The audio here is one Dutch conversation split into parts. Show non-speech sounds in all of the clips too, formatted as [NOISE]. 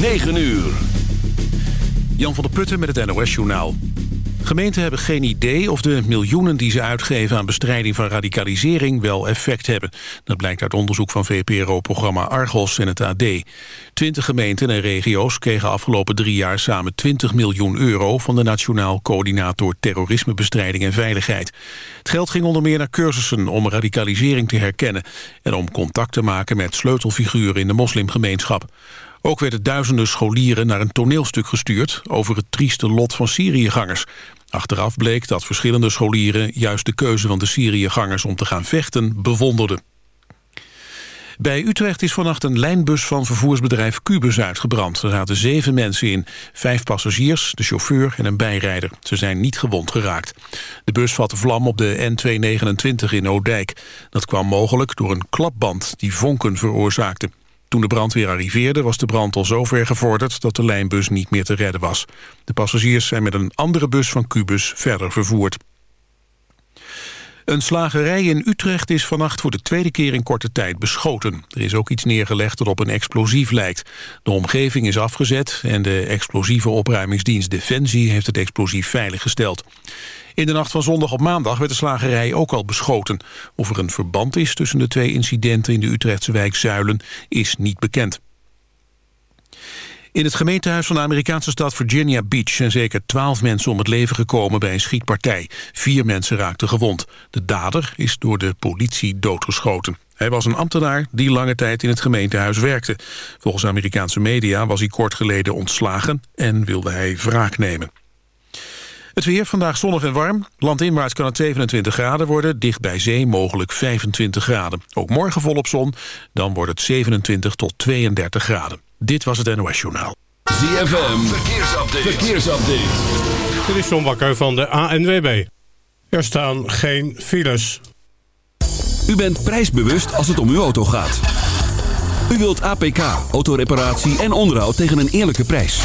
9 uur. Jan van der Putten met het NOS-journaal. Gemeenten hebben geen idee of de miljoenen die ze uitgeven... aan bestrijding van radicalisering wel effect hebben. Dat blijkt uit onderzoek van VPRO-programma Argos en het AD. Twintig gemeenten en regio's kregen afgelopen drie jaar... samen 20 miljoen euro van de Nationaal Coördinator Terrorismebestrijding en Veiligheid. Het geld ging onder meer naar cursussen om radicalisering te herkennen... en om contact te maken met sleutelfiguren in de moslimgemeenschap. Ook werden duizenden scholieren naar een toneelstuk gestuurd... over het trieste lot van Syriëgangers. Achteraf bleek dat verschillende scholieren... juist de keuze van de Syriëgangers om te gaan vechten bewonderden. Bij Utrecht is vannacht een lijnbus van vervoersbedrijf Cubus uitgebrand. Er zaten zeven mensen in, vijf passagiers, de chauffeur en een bijrijder. Ze zijn niet gewond geraakt. De bus vatte vlam op de N229 in Oudijk. Dat kwam mogelijk door een klapband die vonken veroorzaakte. Toen de brandweer arriveerde was de brand al zo ver gevorderd dat de lijnbus niet meer te redden was. De passagiers zijn met een andere bus van Cubus verder vervoerd. Een slagerij in Utrecht is vannacht voor de tweede keer in korte tijd beschoten. Er is ook iets neergelegd dat op een explosief lijkt. De omgeving is afgezet en de explosieve opruimingsdienst Defensie heeft het explosief veiliggesteld. In de nacht van zondag op maandag werd de slagerij ook al beschoten. Of er een verband is tussen de twee incidenten in de Utrechtse wijk Zuilen is niet bekend. In het gemeentehuis van de Amerikaanse stad Virginia Beach... zijn zeker twaalf mensen om het leven gekomen bij een schietpartij. Vier mensen raakten gewond. De dader is door de politie doodgeschoten. Hij was een ambtenaar die lange tijd in het gemeentehuis werkte. Volgens Amerikaanse media was hij kort geleden ontslagen... en wilde hij wraak nemen. Het weer vandaag zonnig en warm. Landinwaarts kan het 27 graden worden. Dicht bij zee mogelijk 25 graden. Ook morgen volop zon. Dan wordt het 27 tot 32 graden. Dit was het NOS Journaal. ZFM, verkeersupdate. verkeersupdate. Dit is John Bakker van de ANWB. Er staan geen files. U bent prijsbewust als het om uw auto gaat. U wilt APK, autoreparatie en onderhoud tegen een eerlijke prijs.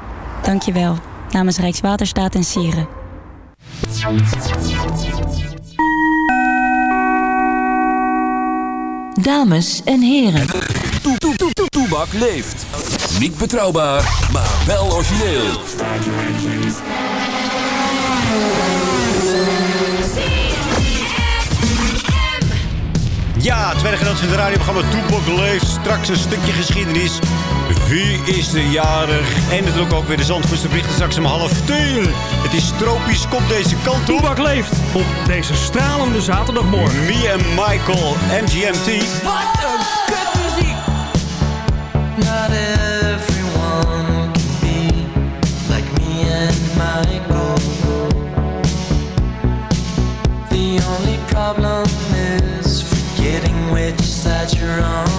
Dank je wel. Namens Rijkswaterstaat en Sieren. Dames en heren. Toe, toe, toe, toe, Toebak leeft. Niet betrouwbaar, maar wel origineel. Ja, tweede gedeelte van het radioprogramma Toepak leeft. Straks een stukje geschiedenis. Wie is de jarig? En natuurlijk ook weer de Zandvoortse berichten straks om half tien. Het is tropisch, komt deze kant op. Toebak leeft op deze stralende zaterdagmorgen. Me en Michael, MGMT. Wat een kutmuziek! Not everyone can be like me and Michael. The only problem inside your arms.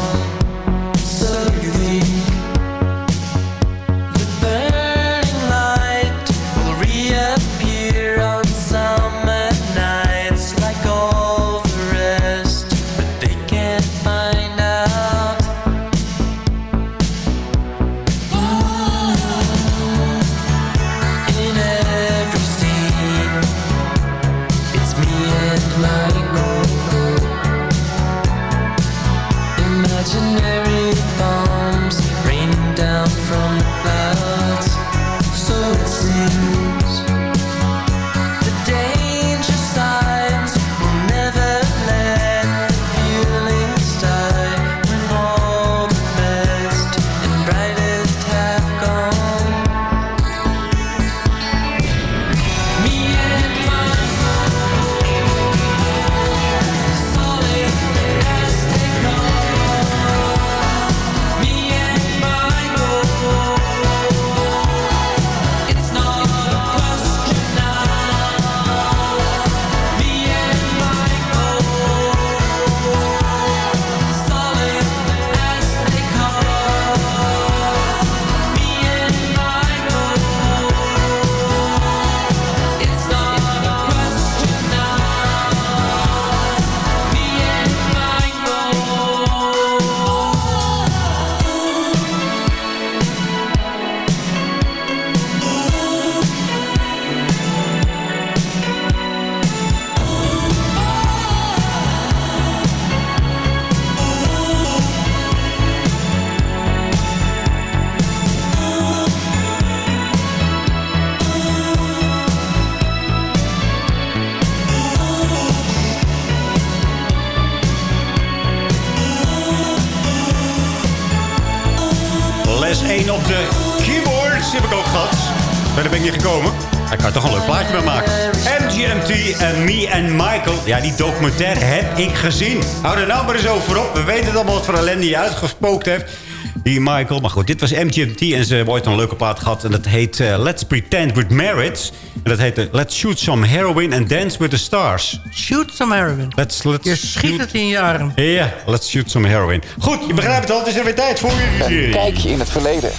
Ja, die documentaire heb ik gezien. Hou er nou maar eens over op. We weten allemaal wat voor ellende hij uitgespookt heeft. Die Michael. Maar goed, dit was MGMT. En ze hebben ooit een leuke plaat gehad. En dat heet eh, Let's Pretend With Marriage. En dat heet eh, Let's Shoot Some Heroin and Dance With The Stars. Shoot some heroin. Let's, let's Je schiet het in je arm. Ja, let's shoot some heroin. Goed, je begrijpt het al. Het is er weer tijd voor. Een kijkje in het verleden.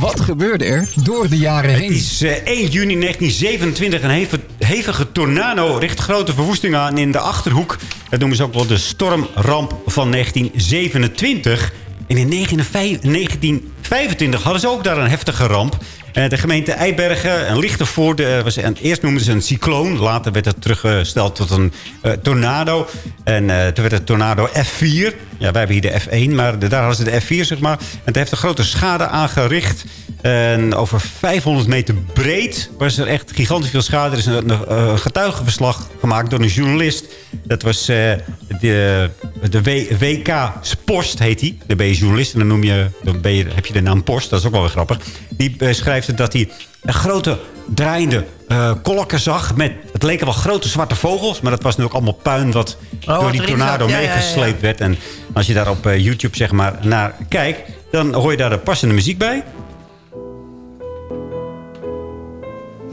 Wat gebeurde er door de jaren heen? Het is eh, 1 juni 1927. Een hevige, hevige tornado richt grote verwoesting aan in de Achterhoek. Dat noemen ze ook wel de stormramp van 1927. En in 1925 hadden ze ook daar een heftige ramp. Eh, de gemeente Eibergen en Lichtenvoorde eh, was en eerst noemden ze een cycloon. Later werd het teruggesteld tot een eh, tornado. En toen werd het tornado F4. Ja, wij hebben hier de F1, maar daar hadden ze de F4, zeg maar. En het heeft een grote schade aangericht. En over 500 meter breed was er echt gigantisch veel schade. Er is een, getuigenverslag gemaakt door een journalist. Dat was eh, de, de w, WK Post, heet hij. Dan ben je journalist en dan, noem je, dan ben je, heb je de naam Post. Dat is ook wel weer grappig. Die beschrijft dat hij een grote draaiende eh, kolken zag. Met, het leken wel grote zwarte vogels. Maar dat was nu ook allemaal puin wat wat door die tornado zat. Ja, ja, ja, ja. meegesleept werd. En als je daar op eh, YouTube zeg maar naar kijkt... dan hoor je daar de passende muziek bij.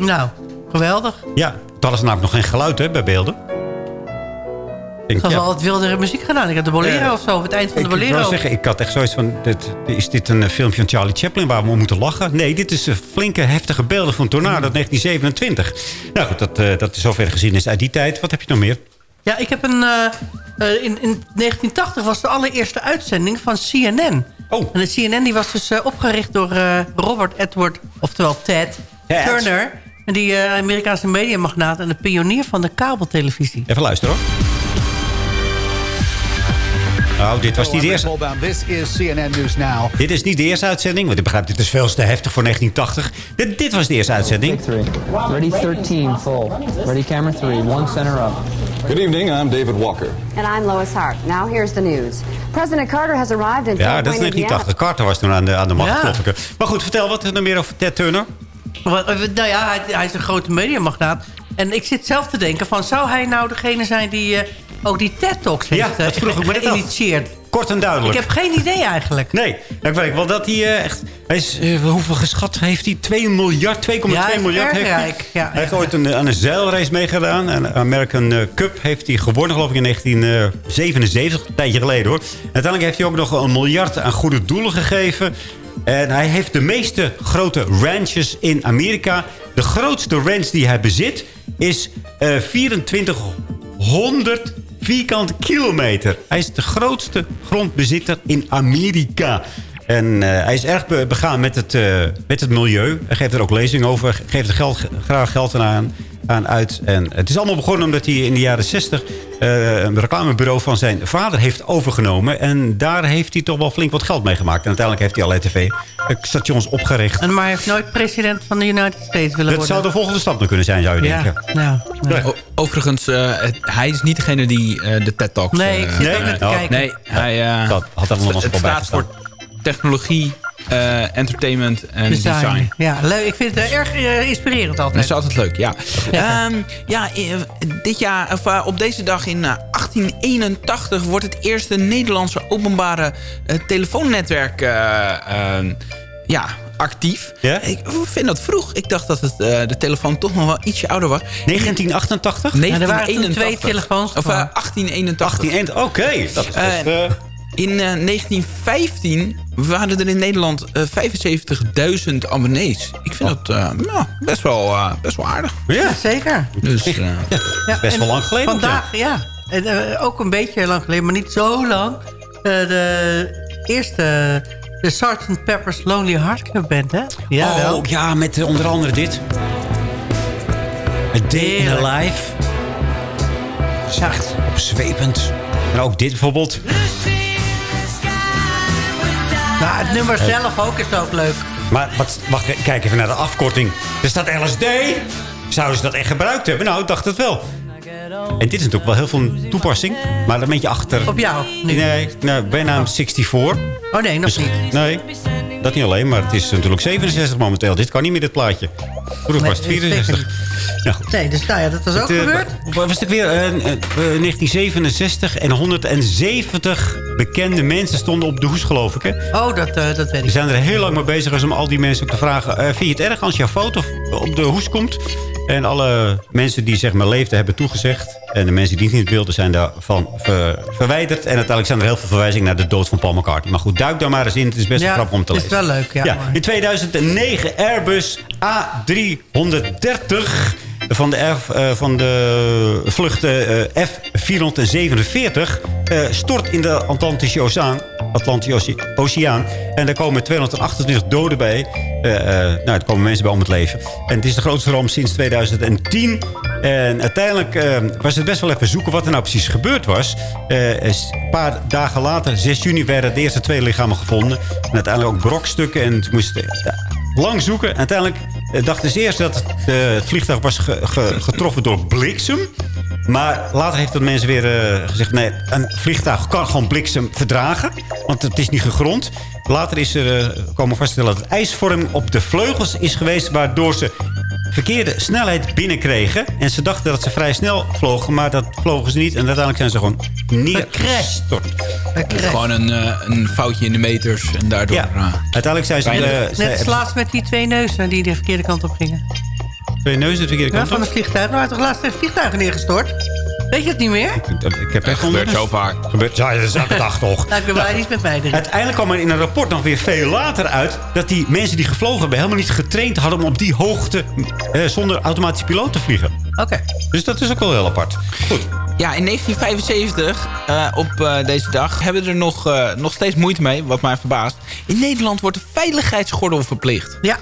Nou, geweldig. Ja, hadden ze namelijk nog geen geluid hè, bij beelden. Ik had wel wat wildere muziek gedaan. Ik had de bolero Ja. of zo, het eind van de ik wil bolero. zeggen, ik had echt zoiets van... Dit, is dit een eh, filmpje van Charlie Chaplin waar we om moeten lachen? Nee, dit is eh, flinke, heftige beelden van Tornado uit 1927. Nou goed, dat, eh, dat is zover gezien is uit die tijd. Wat heb je nog meer? Ja, ik heb een... in, in 1980 was de allereerste uitzending van CNN. Oh. En de CNN die was dus opgericht door Robert Edward, oftewel Ted, Ted. Turner. En die eh, Amerikaanse mediamagnaat en de pionier van de kabeltelevisie. Even luisteren hoor. Nou, dit was niet de eerste. This is CNN News Now. Dit is niet de eerste uitzending, want ik begrijp, dit is veel te heftig voor 1980. Dit, dit was de eerste uitzending. Ready 13 full. Ready camera 3, one center up. Good evening, I'm David Walker. And I'm Lois Hart. Now here's the news. President Carter has arrived in Ja, dat is California, 1980. Carter was toen aan de, aan de macht, Ja. geloof ik. Maar goed, vertel wat er nog meer over Ted Turner. Wat- eh, Nou ja, hij, hij is een grote mediamagnaat. En ik zit zelf te denken van... zou hij nou degene zijn die eh, ook die TED-talks heeft Ja, dat eh, vroeg ik me net af. geïnitieerd? Kort en duidelijk. Ik heb geen idee eigenlijk. Nee, nou, ik weet wel dat hij echt... Hij is, hoeveel geschat heeft hij? 2 miljard, 2,2 Ja, miljard heeft hij. rijk. Ja, hij heeft ooit een, aan een zeilrace meegedaan. Een American Cup heeft hij gewonnen, geloof ik, in 1977. Een tijdje geleden, hoor. Uiteindelijk heeft hij ook nog een miljard aan goede doelen gegeven. En hij heeft de meeste grote ranches in Amerika. De grootste ranch die hij bezit is eh 2400 vierkante kilometer. Hij is de grootste grondbezitter in Amerika. En eh, hij is erg be- begaan met het, eh, met het milieu. Hij geeft er ook lezingen over. Geeft er geld, graag geld aan, aan uit. En het is allemaal begonnen omdat hij in de jaren 60... eh, een reclamebureau van zijn vader heeft overgenomen. En daar heeft hij toch wel flink wat geld mee gemaakt. En uiteindelijk heeft hij allerlei tv-stations opgericht. En maar hij heeft nooit president van de United States willen Dat worden. zou de volgende stap nog kunnen zijn, zou je Ja, denken. nou. O- Overigens, eh, het- hij is niet degene die eh, de TED Talks... Nee, ik eh, zit ook eh, net te kijken. Nee, hij... eh, Dat had er nog wel het bij staat voor technologie, eh, entertainment en Design. design. Ja, leuk. Ik vind het eh, erg eh, inspirerend Dat altijd. is altijd leuk, ja. Ehm, ja, eh, dit jaar, of, op deze dag in eh, 1881 wordt het eerste Nederlandse openbare telefoonnetwerk eh, eh, ja, actief. Ik vind dat vroeg. Ik dacht dat het, eh, de telefoon toch nog wel ietsje ouder was. 1988? Ja, er waren toen 1981. twee telefoons Of eh, gewoon. 1881. Oké, dat is eh, in eh, 1915 waren er in Nederland eh, 75.000 abonnees. Ik vind dat eh, nou, best, wel, eh, best wel aardig. Ja, zeker. Dus, eh, Ja, best en wel lang geleden. Vandaag, ja. En, eh, ook een beetje lang geleden, maar niet zo lang. Eh, de eerste, de Sgt. Pepper's Lonely Hearts Club Band, hè? Ja, wel. Oh, ja, met eh, onder andere dit. A Day in a Life. Echt opzwepend. En ook dit bijvoorbeeld. Het nummer zelf ook is ook leuk. Maar wat, wacht, kijk even naar de afkorting. Er staat LSD. Zouden ze dat echt gebruikt hebben? Nou, ik dacht het wel. En dit is natuurlijk wel heel veel toepassing. Maar dan ben je achter... Op jou nu? Nee, nou, bijna 64. Oh nee, nog niet. Nee, dat niet alleen. Maar het is natuurlijk 67 momenteel. Dit kan niet meer, dit plaatje. Vroeger was het Nee, zeker 64. Ja, goed. Nee, dus nou ja, dat was ook Het, eh, gebeurd. wa- was het weer eh, eh, 1967 en 170 bekende mensen stonden op de hoes, geloof ik. Hè? Oh, dat, eh, dat weet We ik. zijn er heel lang mee bezig om al die mensen ook te vragen... eh, vind je het erg als jouw foto op de hoes komt? En alle mensen die zeg maar leefden hebben toegezegd. En de mensen die niet in het beeld zijn daarvan ver- verwijderd. En uiteindelijk zijn er heel veel verwijzingen naar de dood van Paul McCartney. Maar goed, duik daar maar eens in. Het is best Ja, grappig om te het is lezen. wel leuk, ja, In 2009 Airbus A330 van de, F, eh, van de vlucht eh, F447 eh, stort in de Atlantische Oceaan. Atlantische Oceaan. En daar komen 228 doden bij. Nou, er komen mensen bij om het leven. En het is de grootste ramp sinds 2010. En uiteindelijk was het best wel even zoeken wat er nou precies gebeurd was. Een paar dagen later, 6 juni, werden de eerste twee lichamen gevonden. En uiteindelijk ook brokstukken. En het moest lang zoeken. En uiteindelijk dachten ze eerst dat het, eh, vliegtuig was ge- ge- getroffen door bliksem. Maar later heeft dat mensen weer eh, gezegd... nee, een vliegtuig kan gewoon bliksem verdragen. Want het is niet gegrond. Later is er eh, komen vaststellen dat het ijsvorm op de vleugels is geweest... waardoor ze verkeerde snelheid binnenkregen. En ze dachten dat ze vrij snel vlogen, maar dat vlogen ze niet. En uiteindelijk zijn ze gewoon neergestort. Gewoon een, eh, een foutje in de meters en daardoor... Ja. eh, Uiteindelijk zijn ze... Eh, Net als laatst met die twee neuzen die de verkeerde kant op gingen. Twee neuzen de verkeerde Ja, kant van op. het vliegtuig. Nou, hij toch laatst een vliegtuig neergestort? Weet je het niet meer? Ik heb Het gebeurt zo vaak. Gebeurt, ja, dat is elke dag toch. Nou, ik ben blij niet met mij erin. Uiteindelijk kwam er in een rapport nog weer veel later uit... dat die mensen die gevlogen hebben helemaal niet getraind hadden... om op die hoogte eh, zonder automatische piloot te vliegen. Oké. Dus dat is ook wel heel apart. Goed. Ja, in 1975, eh, op eh, deze dag, hebben we er nog, eh, nog steeds moeite mee, wat mij verbaast. In Nederland wordt de veiligheidsgordel verplicht. Ja.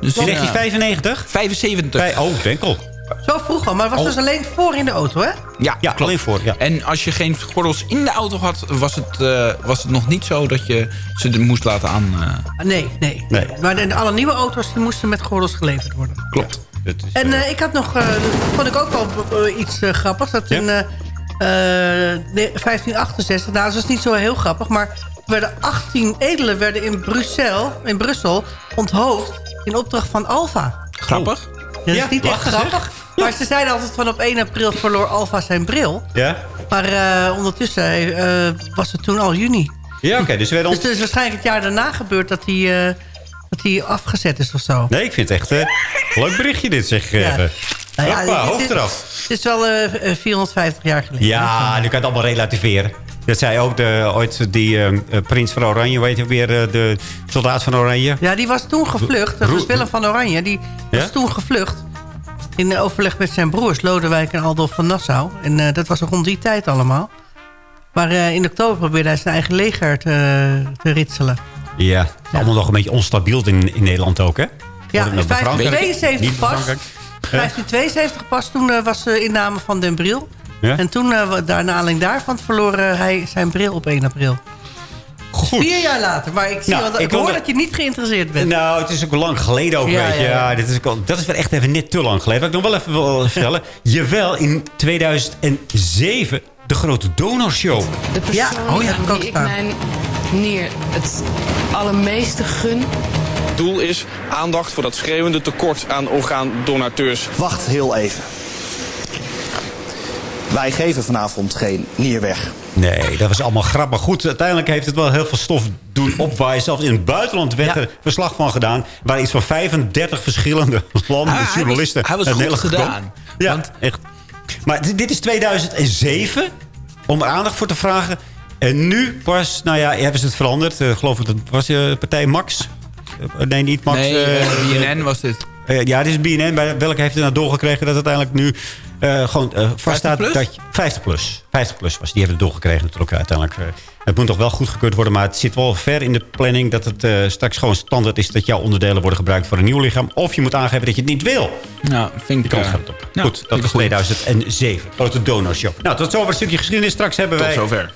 Dus, In 1995? 75. Bij, oh, Benkel. Zo vroeg al, maar het was Oh. dus alleen voor in de auto, hè? Ja, Ja, klopt. alleen voor. Ja. En als je geen gordels in de auto had, was het, eh, was het nog niet zo dat je ze er moest laten aan. eh, Ah, Nee, nee. Nee. Maar de, alle nieuwe auto's die mosten met gordels geleverd worden. klopt. Is, En eh, ik had nog, eh, dat vond ik ook wel iets grappigs. Dat Ja? in eh, eh, de- 1568, nou dat is niet zo heel grappig... maar er werden 18 edelen werden in Brussel, in Brussel onthoofd... in opdracht van Alfa. Grappig. Dat Ja, is niet echt grappig. Maar ze zeiden altijd van op 1 april verloor Alfa zijn bril. ja? Maar eh, ondertussen eh, was het toen al juni. Ja, oké. dus Dus het is waarschijnlijk het jaar daarna gebeurd dat hij, eh, dat hij afgezet is of zo. Nee, ik vind het echt een leuk berichtje dit, zeg. Ja. Nou ja, Hoppa, dit- hoofd dit- eraf. Het is wel eh, eh, 450 jaar geleden. Ja, nu kan je het allemaal relativeren. Dat zei ook de, ooit die eh, eh, prins van Oranje, weet je weer, eh, de soldaat van Oranje. Ja, die was toen gevlucht. Dat was Willem van Oranje. Die Ja? was toen gevlucht. In overleg met zijn broers, Lodewijk en Adolf van Nassau. En eh, dat was rond die tijd allemaal. Maar eh, in oktober probeerde hij zijn eigen leger te, te ritselen. Ja, allemaal nog een beetje onstabiel in, in Nederland ook, hè? Ja, in bij Frankrijk? 1572 Niet bij pas. Frankrijk. 1572 pas, toen eh, was de inname van Den Bril. Ja? En toen, eh, daar, naar aanleiding daarvan, verloor eh, hij zijn bril op 1 april. Goed. Vier jaar later. Maar ik, zie Nou, wel dat, ik ik hoor dat je niet geïnteresseerd bent. Nou, het is ook lang geleden ook, Ja, weet je. ja, Ja, ja. dit is ook, al- dat is wel echt even net te lang geleden. Wat ik nog wel even wil [LAUGHS] vertellen. Jawel, in 2007 de grote donorshow. De persoon oh ja, ik ook die ik staan. mijn neer het allermeeste gun. Doel is aandacht voor dat schreeuwende tekort aan orgaandonateurs. Wacht heel even. Wij geven vanavond geen nier weg. Nee, dat was allemaal grappig. Goed, uiteindelijk heeft het wel heel veel stof doen opwaaien. Zelfs in het buitenland werd er verslag van gedaan. Waar iets van 35 verschillende [LAUGHS] landen, Ah, hij was- journalisten... hij was goed Nederland gedaan. gekomen. Ja, echt. Maar dit- dit is 2007, om er aandacht voor te vragen. En nu pas, nou ja, hebben ze het veranderd. Eh, geloof ik, dat was de partij Max. Eh, nee, niet Max. Nee, eh, eh, BNN was dit. ja, dit is BNN. Bij welke heeft het nou doorgekregen dat uiteindelijk nu eh, gewoon vaststaat 50 plus? dat je... 50 plus. 50 plus was. Die hebben het doorgekregen natuurlijk uiteindelijk. het moet nog wel goedgekeurd worden, maar het zit wel ver in de planning... dat het straks gewoon standaard is dat jouw onderdelen worden gebruikt voor een nieuw lichaam. Of je moet aangeven dat je het niet wil. Nou, vind ik... Eh, gaat het op. nou, Goed, dat is goed. 2007. Grote donorshow. Nou, tot zover een stukje geschiedenis. Straks hebben Tot wij zover.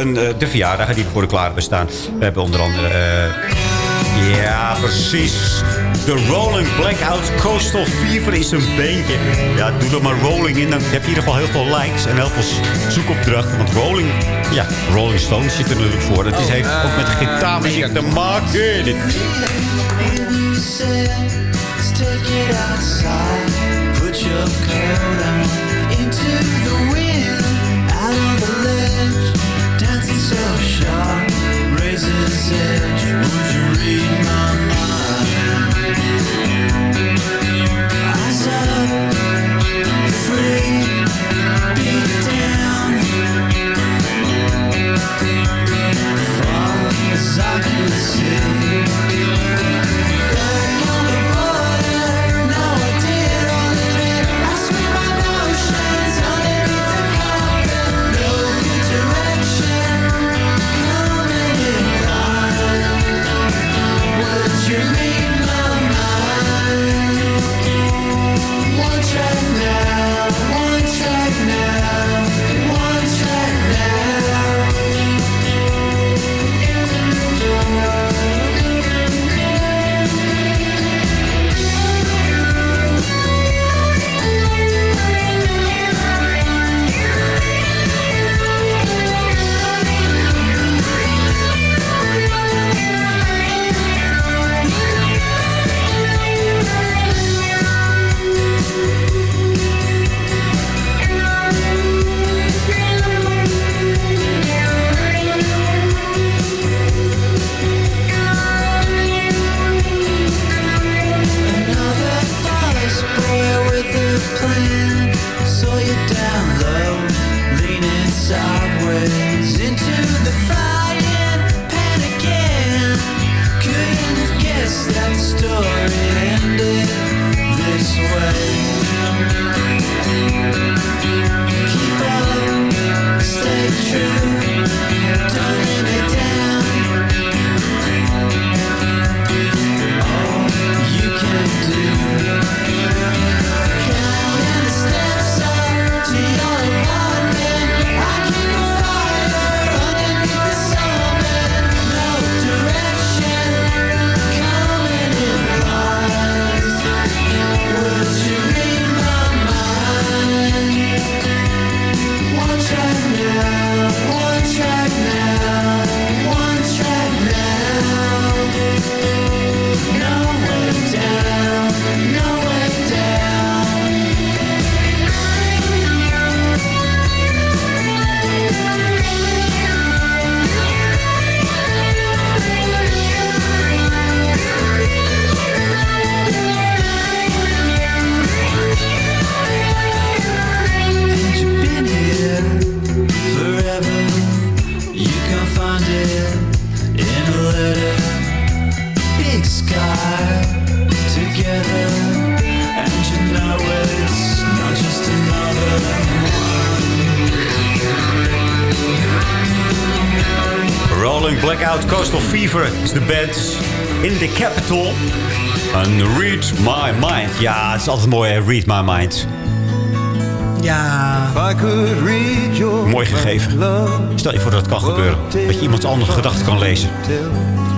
een, de verjaardagen die voor de klaar bestaan. We hebben onder andere... eh, ja, precies. De Rolling Blackout Coastal Fever is een beentje. Ja, doe er maar Rolling in. Dan heb je in ieder geval heel veel likes en heel veel zoekopdrachten. Want Rolling, ja, Rolling Stones zit er natuurlijk voor. Het is, heeft ook met gitaarmuziek te maken. Dit- Take it outside, put your coat on into the wind, out on the ledge, dancing so sharp, razor's edge. Would you read my mind? Eyes up, free, beat down, far as I can see. Into the frying De band in the capital. En Read My Mind. Ja, het is altijd mooi, hè? Read My Mind. Ja. Mooi gegeven. Stel je voor dat het kan gebeuren. Dat je iemands andere gedachten kan lezen.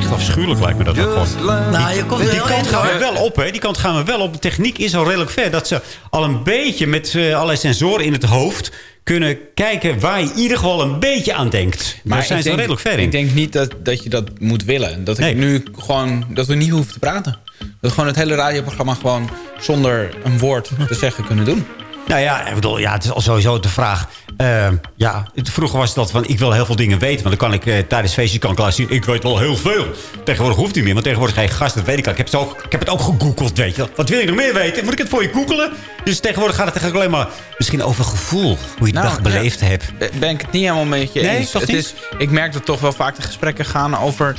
Echt afschuwelijk lijkt me dat ook gewoon. Nou, je komt die kant gaan we wel op, hè? Die kant gaan we wel op. De techniek is al redelijk ver. Dat ze al een beetje met eh, allerlei sensoren in het hoofd... kunnen kijken waar je in ieder geval een beetje aan denkt. Maar Daar zijn ze denk, redelijk ver in. Ik denk niet dat, dat je dat moet willen. Dat ik nu gewoon dat we niet hoeven te praten. Dat we gewoon het hele radioprogramma gewoon zonder een woord te zeggen kunnen doen. Nou ja, ik bedoel, ja, het is al sowieso de vraag. eh, ja, het- vroeger was dat van, ik wil heel veel dingen weten. Want dan kan ik eh, tijdens feestjes kan ik laten zien, ik weet wel heel veel. Tegenwoordig hoeft niet meer, want tegenwoordig ga je gast, dat weet ik al. Ik heb het ook, ik heb het ook gegoogeld, weet je wel. Wat wil je nog meer weten? Moet ik het voor je googelen? Dus tegenwoordig gaat het eigenlijk alleen maar misschien over gevoel. Hoe je de Nou, dag beleefd ja, hebt. Ben ik het niet helemaal met je Nee, eens. toch het niet? Is, ik merk dat toch wel vaak de gesprekken gaan over,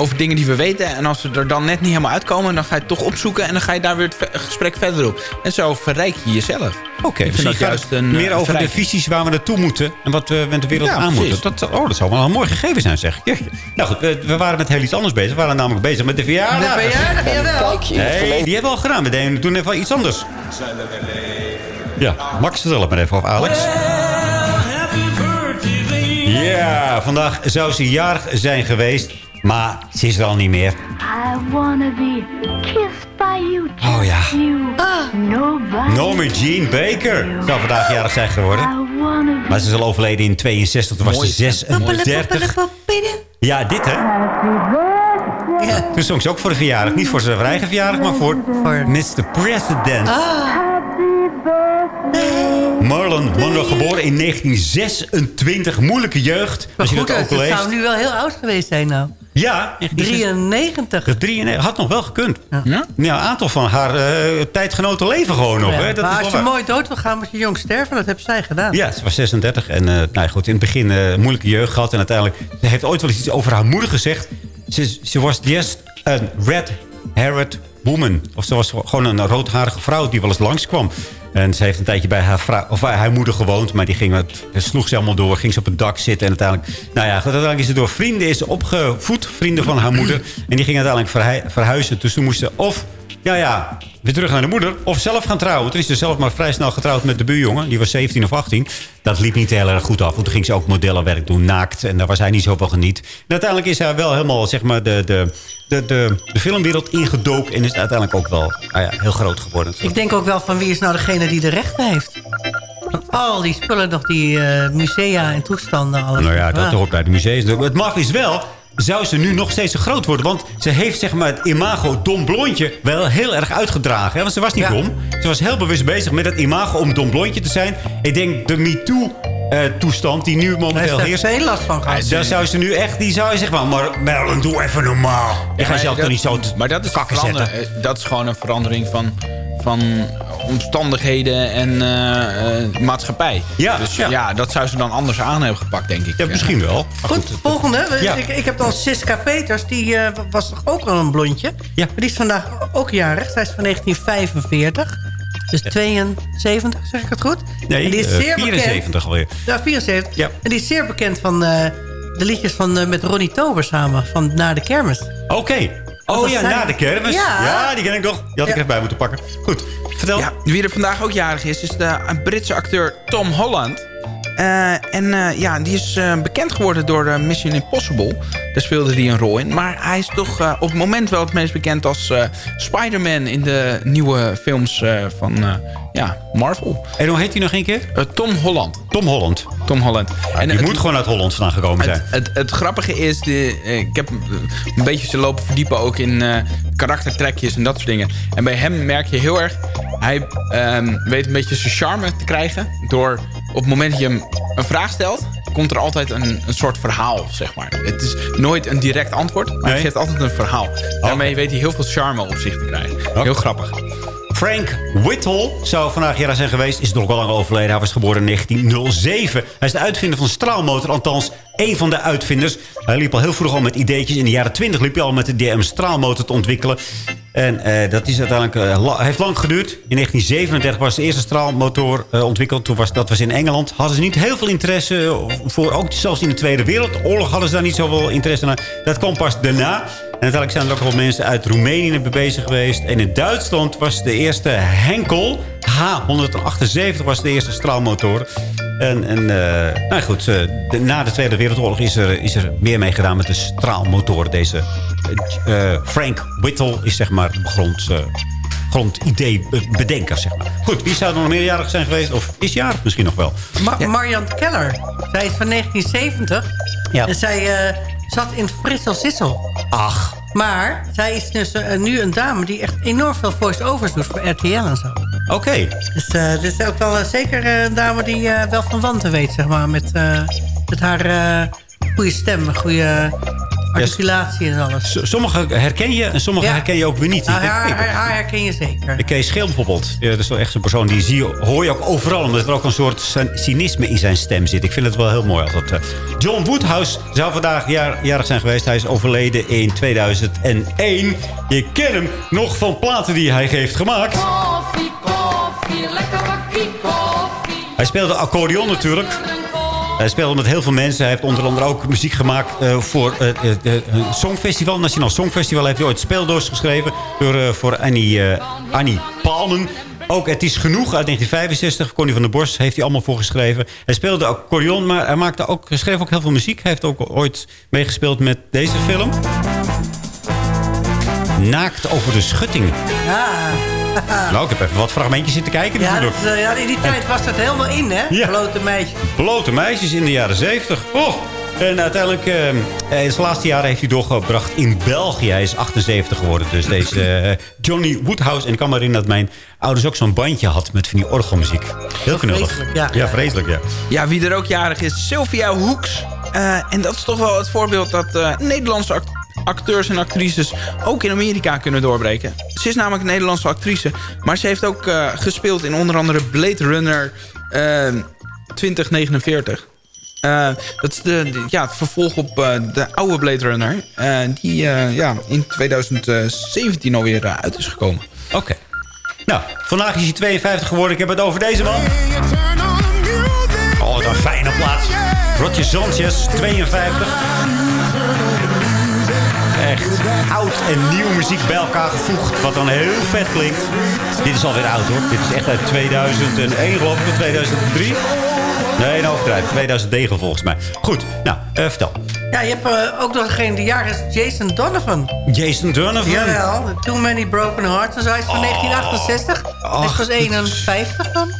over dingen die we weten. En als we er dan net niet helemaal uitkomen, dan ga je het toch opzoeken. En dan ga je daar weer het gesprek verder op. En zo verrijk je jezelf. Oké, ik vind dat juist een meer eh, over de visies waar we naartoe moeten. En wat we met de wereld Ja, aan moeten. precies. Dat, oh, dat zou wel een mooi gegeven zijn, zeg ik. Jeetje. Nou goed, we, we waren met heel iets anders bezig. We waren namelijk bezig met de verjaardag. De verjaardag, jawel. Nee, die hebben we al gedaan. We deden toen even iets anders. Ja, Max, vertel het maar even over Alex. Ja, vandaag zou ze jarig zijn geweest. Maar ze is er al niet meer. I wanna be kissed by you. Oh ja. You. Nobody. Norma Jean Baker zou vandaag jarig zijn geworden. Maar ze is al overleden in 62. Toen was ze 36. Ja, dit hè. Toen zong ze ook voor de verjaardag. Niet voor zijn eigen verjaardag, maar voor, Mr. President. Marlon Monroe, geboren in 1926. Moeilijke jeugd. Maar Als je goed, dat ook het leest. zou nu wel heel oud geweest zijn nou. Ja, 93. Dat 93 had nog wel gekund. Ja? een aantal van haar eh, tijdgenoten leven gewoon nog. Ja, Hè? Dat maar is als je waar. mooi dood wil gaan, moet je jong sterven. Dat heeft zij gedaan. Ja, ze was 36 en eh, nou ja, goed, in het begin eh, moeilijke jeugd gehad. En uiteindelijk, ze heeft ooit wel eens iets over haar moeder gezegd. Ze, ze was just a red-haired woman. Of ze was gewoon een roodharige vrouw die wel eens langskwam. En ze heeft een tijdje bij haar, of bij haar moeder gewoond. Maar die ging het, sloeg ze allemaal door. Ging ze op het dak zitten. En uiteindelijk, nou ja, uiteindelijk is ze door vrienden is ze opgevoed. Vrienden van haar moeder. [CLEARS THROAT] En die gingen uiteindelijk verhui- verhuizen. Dus toen moest ze of ja, ja, weer terug naar de moeder. Of zelf gaan trouwen. Toen is ze zelf maar vrij snel getrouwd met de buurjongen. Die was 17 of 18. Dat liep niet heel erg goed af. Want toen ging ze ook modellenwerk doen, naakt. En daar was hij niet zo van geniet. En uiteindelijk is hij wel helemaal, zeg maar, de, de, de, de, de filmwereld ingedoken. En is uiteindelijk ook wel nou ja, heel groot geworden. Ik denk ook wel van wie is nou degene die de rechten heeft. Van al die spullen nog, die eh, musea en toestanden. Alles. Nou ja, dat Ah. hoort bij de museums. Het maf is wel, zou ze nu nog steeds zo groot worden? Want ze heeft zeg maar het imago dom blondje wel heel erg uitgedragen. Hè? Want ze was niet dom. Ze was heel bewust bezig met het imago om dom blondje te zijn. Ik denk de MeToo-toestand die nu momenteel Daar heeft veel last van gehad. Daar zou ze nu echt, die zou je zeggen van, maar Marilyn, doe even normaal. Je gaat maar jezelf dat- toch niet zo Maar dat is, zetten. eh, dat is gewoon een verandering van, van omstandigheden en eh, eh, maatschappij. Ja, dus ja. ja. dat zou ze dan anders aan hebben gepakt, denk ik. Ja, misschien wel. Goed, volgende. Ja. Ik, ik heb dan Siska Peters. Die eh, was toch ook al een blondje? Ja. Maar die is vandaag ook jarig. Zij is van 1945. Dus 72, zeg ik het goed? Nee, En die is eh, zeer 74 bekend. alweer. Ja, 74. Ja. En die is zeer bekend van eh, de liedjes van, eh, met Ronnie Tober samen. Van Na de Kermis. Oké. Oh ja, zijn- na de kermis. Ja. Ja. die ken ik nog. Die had ik Ja. even bij moeten pakken. Goed, vertel. Ja, wie er vandaag ook jarig is, is de Britse acteur Tom Holland. Eh, en eh, ja, die is eh, bekend geworden door Mission Impossible. Daar speelde hij een rol in. Maar hij is toch op het moment wel het meest bekend als Spider-Man... in de nieuwe films van ja, Marvel. En hoe heet hij nog een keer? Tom Holland. Tom Holland. Tom Holland. En die het- moet gewoon uit Holland vandaan gekomen zijn. het, het, het grappige is, de, ik heb een beetje ze lopen verdiepen ook in karaktertrekjes en dat soort dingen. En bij hem merk je heel erg, hij ehm, weet een beetje zijn charme te krijgen. Door op het moment dat je hem een vraag stelt, komt er altijd een, een soort verhaal, zeg maar. Het is nooit een direct antwoord, maar Nee. geeft altijd een verhaal. Daarmee weet hij heel veel charme op zich te krijgen. Heel grappig. Frank Whittle zou vandaag jaren zijn geweest. Is nog wel lang overleden. Hij was geboren in 1907. Hij is de uitvinder van de straalmotor. Althans, één van de uitvinders. Hij liep al heel vroeg al met ideetjes. In de jaren 20 liep hij al met de DM-straalmotor te ontwikkelen. En eh, dat is uiteindelijk, eh, heeft lang geduurd. In 1937 was de eerste straalmotor eh, ontwikkeld. Toen was, dat was in Engeland. Hadden ze niet heel veel interesse voor. Ook zelfs in de Tweede Wereldoorlog hadden ze daar niet zoveel interesse naar. Dat kwam pas daarna. En uiteindelijk zijn er ook wel mensen uit Roemenië mee bezig geweest. En in Duitsland was de eerste Henkel. H178 was de eerste straalmotor. En, en eh, nou goed, eh, de- na de Tweede Wereldoorlog is er, is er meer mee gedaan met de straalmotoren. Deze eh, Frank Whittle is zeg maar de grond, eh, grondidee-bedenker, zeg maar. Goed, wie zou er nog meerjarig zijn geweest? Of is jarig misschien nog wel? Ma Marian Keller. Zij is van 1970. Ja. En zij zat in Frissel Sissel. Ach. Maar zij is dus eh, nu een dame die echt enorm veel voice-overs doet voor RTL en zo. Oké. Dus eh, dit is ook wel eh, zeker eh, een dame die eh, wel van wanten weet, zeg maar. Met, eh, met haar eh, goede stem, goede articulatie en alles. S- Sommige herken je en sommige Ja. herken je ook weer niet. Nou, Ik- haar, ik- haar, haar herken je zeker. De Kees Schil bijvoorbeeld. Ja, dat is wel echt zo'n persoon die zie je, hoor je ook overal. Omdat er ook een soort cyn- cynisme in zijn stem zit. Ik vind het wel heel mooi. Als dat, eh, John Woodhouse zou vandaag jaar, jarig zijn geweest. Hij is overleden in 2001. Je kent hem nog van platen die hij heeft gemaakt. Koffie, koffie, lekker bakkie koffie. Hij speelde accordeon natuurlijk. Hij speelde met heel veel mensen. Hij heeft onder andere ook muziek gemaakt eh, voor eh, eh, eh, songfestival. Nationaal Songfestival heeft hij ooit speeldoos geschreven. Door, voor Annie, Annie Palmen. Ook Het is genoeg uit 1965. Connie van der Bos heeft hij allemaal voor geschreven. Hij speelde accordeon, maar hij maakte ook, hij schreef ook heel veel muziek. Hij heeft ook ooit meegespeeld met deze film. Naakt over de schutting. Ja. [LAUGHS] Nou, ik heb even wat fragmentjes zitten kijken Ja, dat, eh, ja, in die tijd was dat helemaal in, hè? Ja. Blote meisje. Blote meisjes in de jaren 70. Oh. En uiteindelijk, eh, in zijn laatste jaren heeft hij doorgebracht in België. Hij is 78 geworden. Dus deze Johnny Woodhouse. En ik kan me herinneren dat mijn ouders ook zo'n bandje had met van die orgelmuziek. Heel knullig. vreselijk, ja. ja, vreselijk, ja. Ja, wie er ook jarig is, Sylvia Hoeks. Eh, en dat is toch wel het voorbeeld dat eh, Nederlandse acteurs en actrices ook in Amerika kunnen doorbreken. Ze is namelijk een Nederlandse actrice, maar ze heeft ook eh, gespeeld in onder andere Blade Runner eh, 2049. Eh, dat is de, de- ja, het vervolg op eh, de oude Blade Runner. die eh, ja, in 2017 alweer uit is gekomen. Oké. Nou, vandaag is hij 52 geworden. Ik heb het over deze man. Oh, wat een fijne plaat. Roger Sanchez, 52. Echt oud en nieuw muziek bij elkaar gevoegd. Wat dan heel vet klinkt. Dit is alweer oud hoor. Dit is echt uit 2001 geloof ik. Of 2003. Nee, nou overdrijf. 2009 volgens mij. Goed, nou, eh, vertel. Ja, je hebt eh, ook nog degene die jaar is Jason Donovan. Jason Donovan. Jawel, Too Many Broken Hearts. zo. Hij is van 1968. Hij is Ach, pas 51 dan.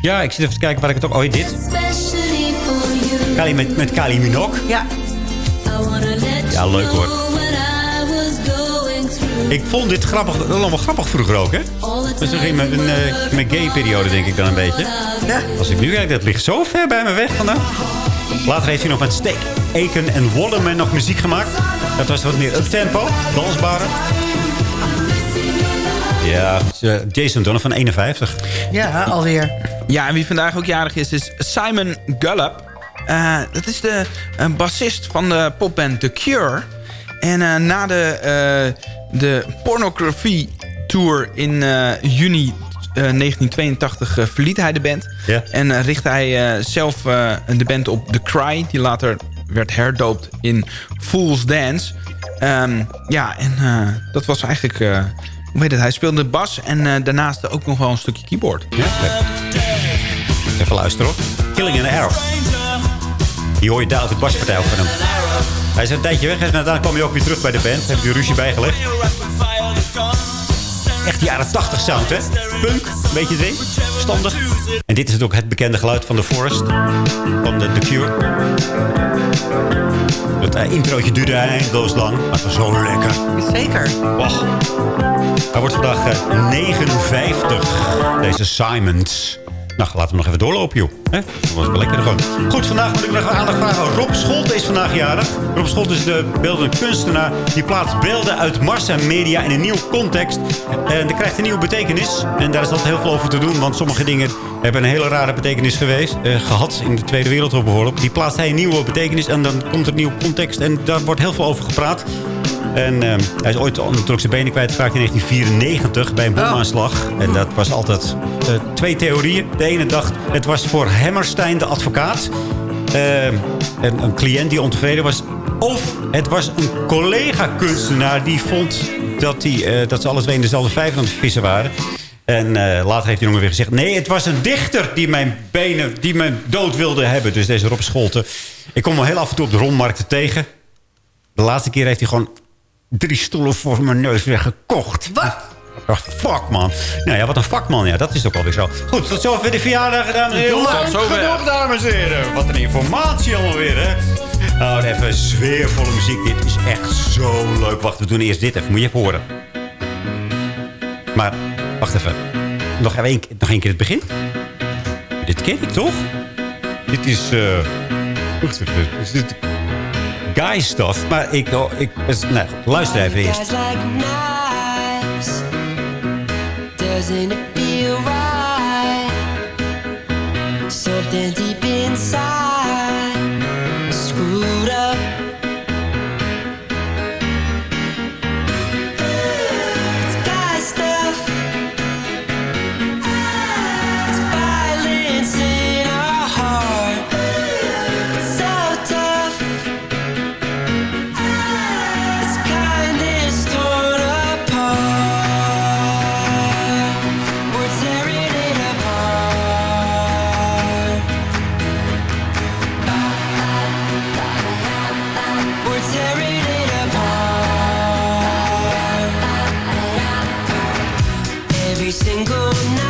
Ja, ik zit even te kijken waar ik het ook... Oh, dit. Kali met, met Kali Minogue. Ja. Ja, leuk hoor. Ik vond dit grappig, wel grappig vroeger ook, hè? Dat is toch in mijn, een, eh, mijn gay-periode, denk ik dan een beetje. Ja. Als ik nu kijk, dat ligt zo ver bij me weg vandaan. Later heeft hij nog met Steak, Aiken en Waterman nog muziek gemaakt. Dat was wat meer uptempo, dansbare. Ja, eh, Jason Donovan, 51. Ja, alweer. Ja, en wie vandaag ook jarig is, is Simon Gallup. Eh, dat is de eh, bassist van de popband The Cure. En eh, na de, eh, de Pornography Tour in eh, juni eh, 1982 eh, verliet hij de band. En eh, richtte hij eh, zelf eh, de band op The Cry. Die later werd herdoopt in Fool's Dance. Ehm, ja, en eh, dat was eigenlijk... eh, hoe heet het? Hij speelde bas en eh, daarnaast ook nog wel een stukje keyboard. Ja, Even luisteren hoor. Killing in the Arrow. Die hoor je op de baspartij van hem. Hij is een tijdje weg en daarna kwam hij ook weer terug bij de band. Heeft hij ruzie bijgelegd. Echt jaren 80 sound, hè? Punk, een beetje erin. Standig. En dit is ook het bekende geluid van The Forest. Van de The Cure. Het uh, introotje duurde eindeloos lang. Maar het was zo lekker. Zeker. Och. Hij wordt vandaag eh, 59. Deze Simons. Nou, laten we nog even doorlopen, joh. Dat was wel lekker gewoon. Goed, vandaag moet ik nog even aandacht vragen. Rob Scholte is vandaag jarig. Rob Scholte is de beeldende kunstenaar. Die plaatst beelden uit mars en media in een nieuw context. En dat krijgt een nieuwe betekenis. En daar is altijd heel veel over te doen. Want sommige dingen hebben een hele rare betekenis geweest, eh, gehad in de Tweede Wereldoorlog bijvoorbeeld. Die plaatst hij een nieuwe betekenis en dan komt er een nieuw context. En daar wordt heel veel over gepraat. En eh, hij is ooit natuurlijk zijn benen kwijtgeraakt in 1994 bij een bomaanslag. En dat was altijd twee theorieën. De ene dacht, het was voor Hammerstein, de advocaat. eh, en een cliënt die ontevreden was. Of het was een collega-kunstenaar die vond dat, die, eh, dat ze alle twee in dezelfde vijver aan het vissen waren. En eh, later heeft die jongen weer gezegd... nee, het was een dichter die mijn benen, die mijn dood wilde hebben. Dus deze Rob Scholten. Ik kom hem heel af en toe op de rondmarkten tegen. De laatste keer heeft hij gewoon drie stoelen voor mijn neus weggekocht. Wat? Oh, fuck, man. Nou ja, wat een vakman. Ja, dat is ook alweer zo. Goed, tot zover de verjaardag, dames en heren. Zover. Genoeg, dames en heren. Wat een informatie alweer, hè. Nou, even sfeervolle muziek. Dit is echt zo leuk. Wacht, we doen eerst dit even. Moet je even horen. Maar, wacht even. Nog even één, nog één keer het begin. Dit ken ik, toch? Dit is... eh even. Is dit guy stuff? Maar ik... Oh, ik is, nee, luister even eerst. doesn't feel right. Something Every single night,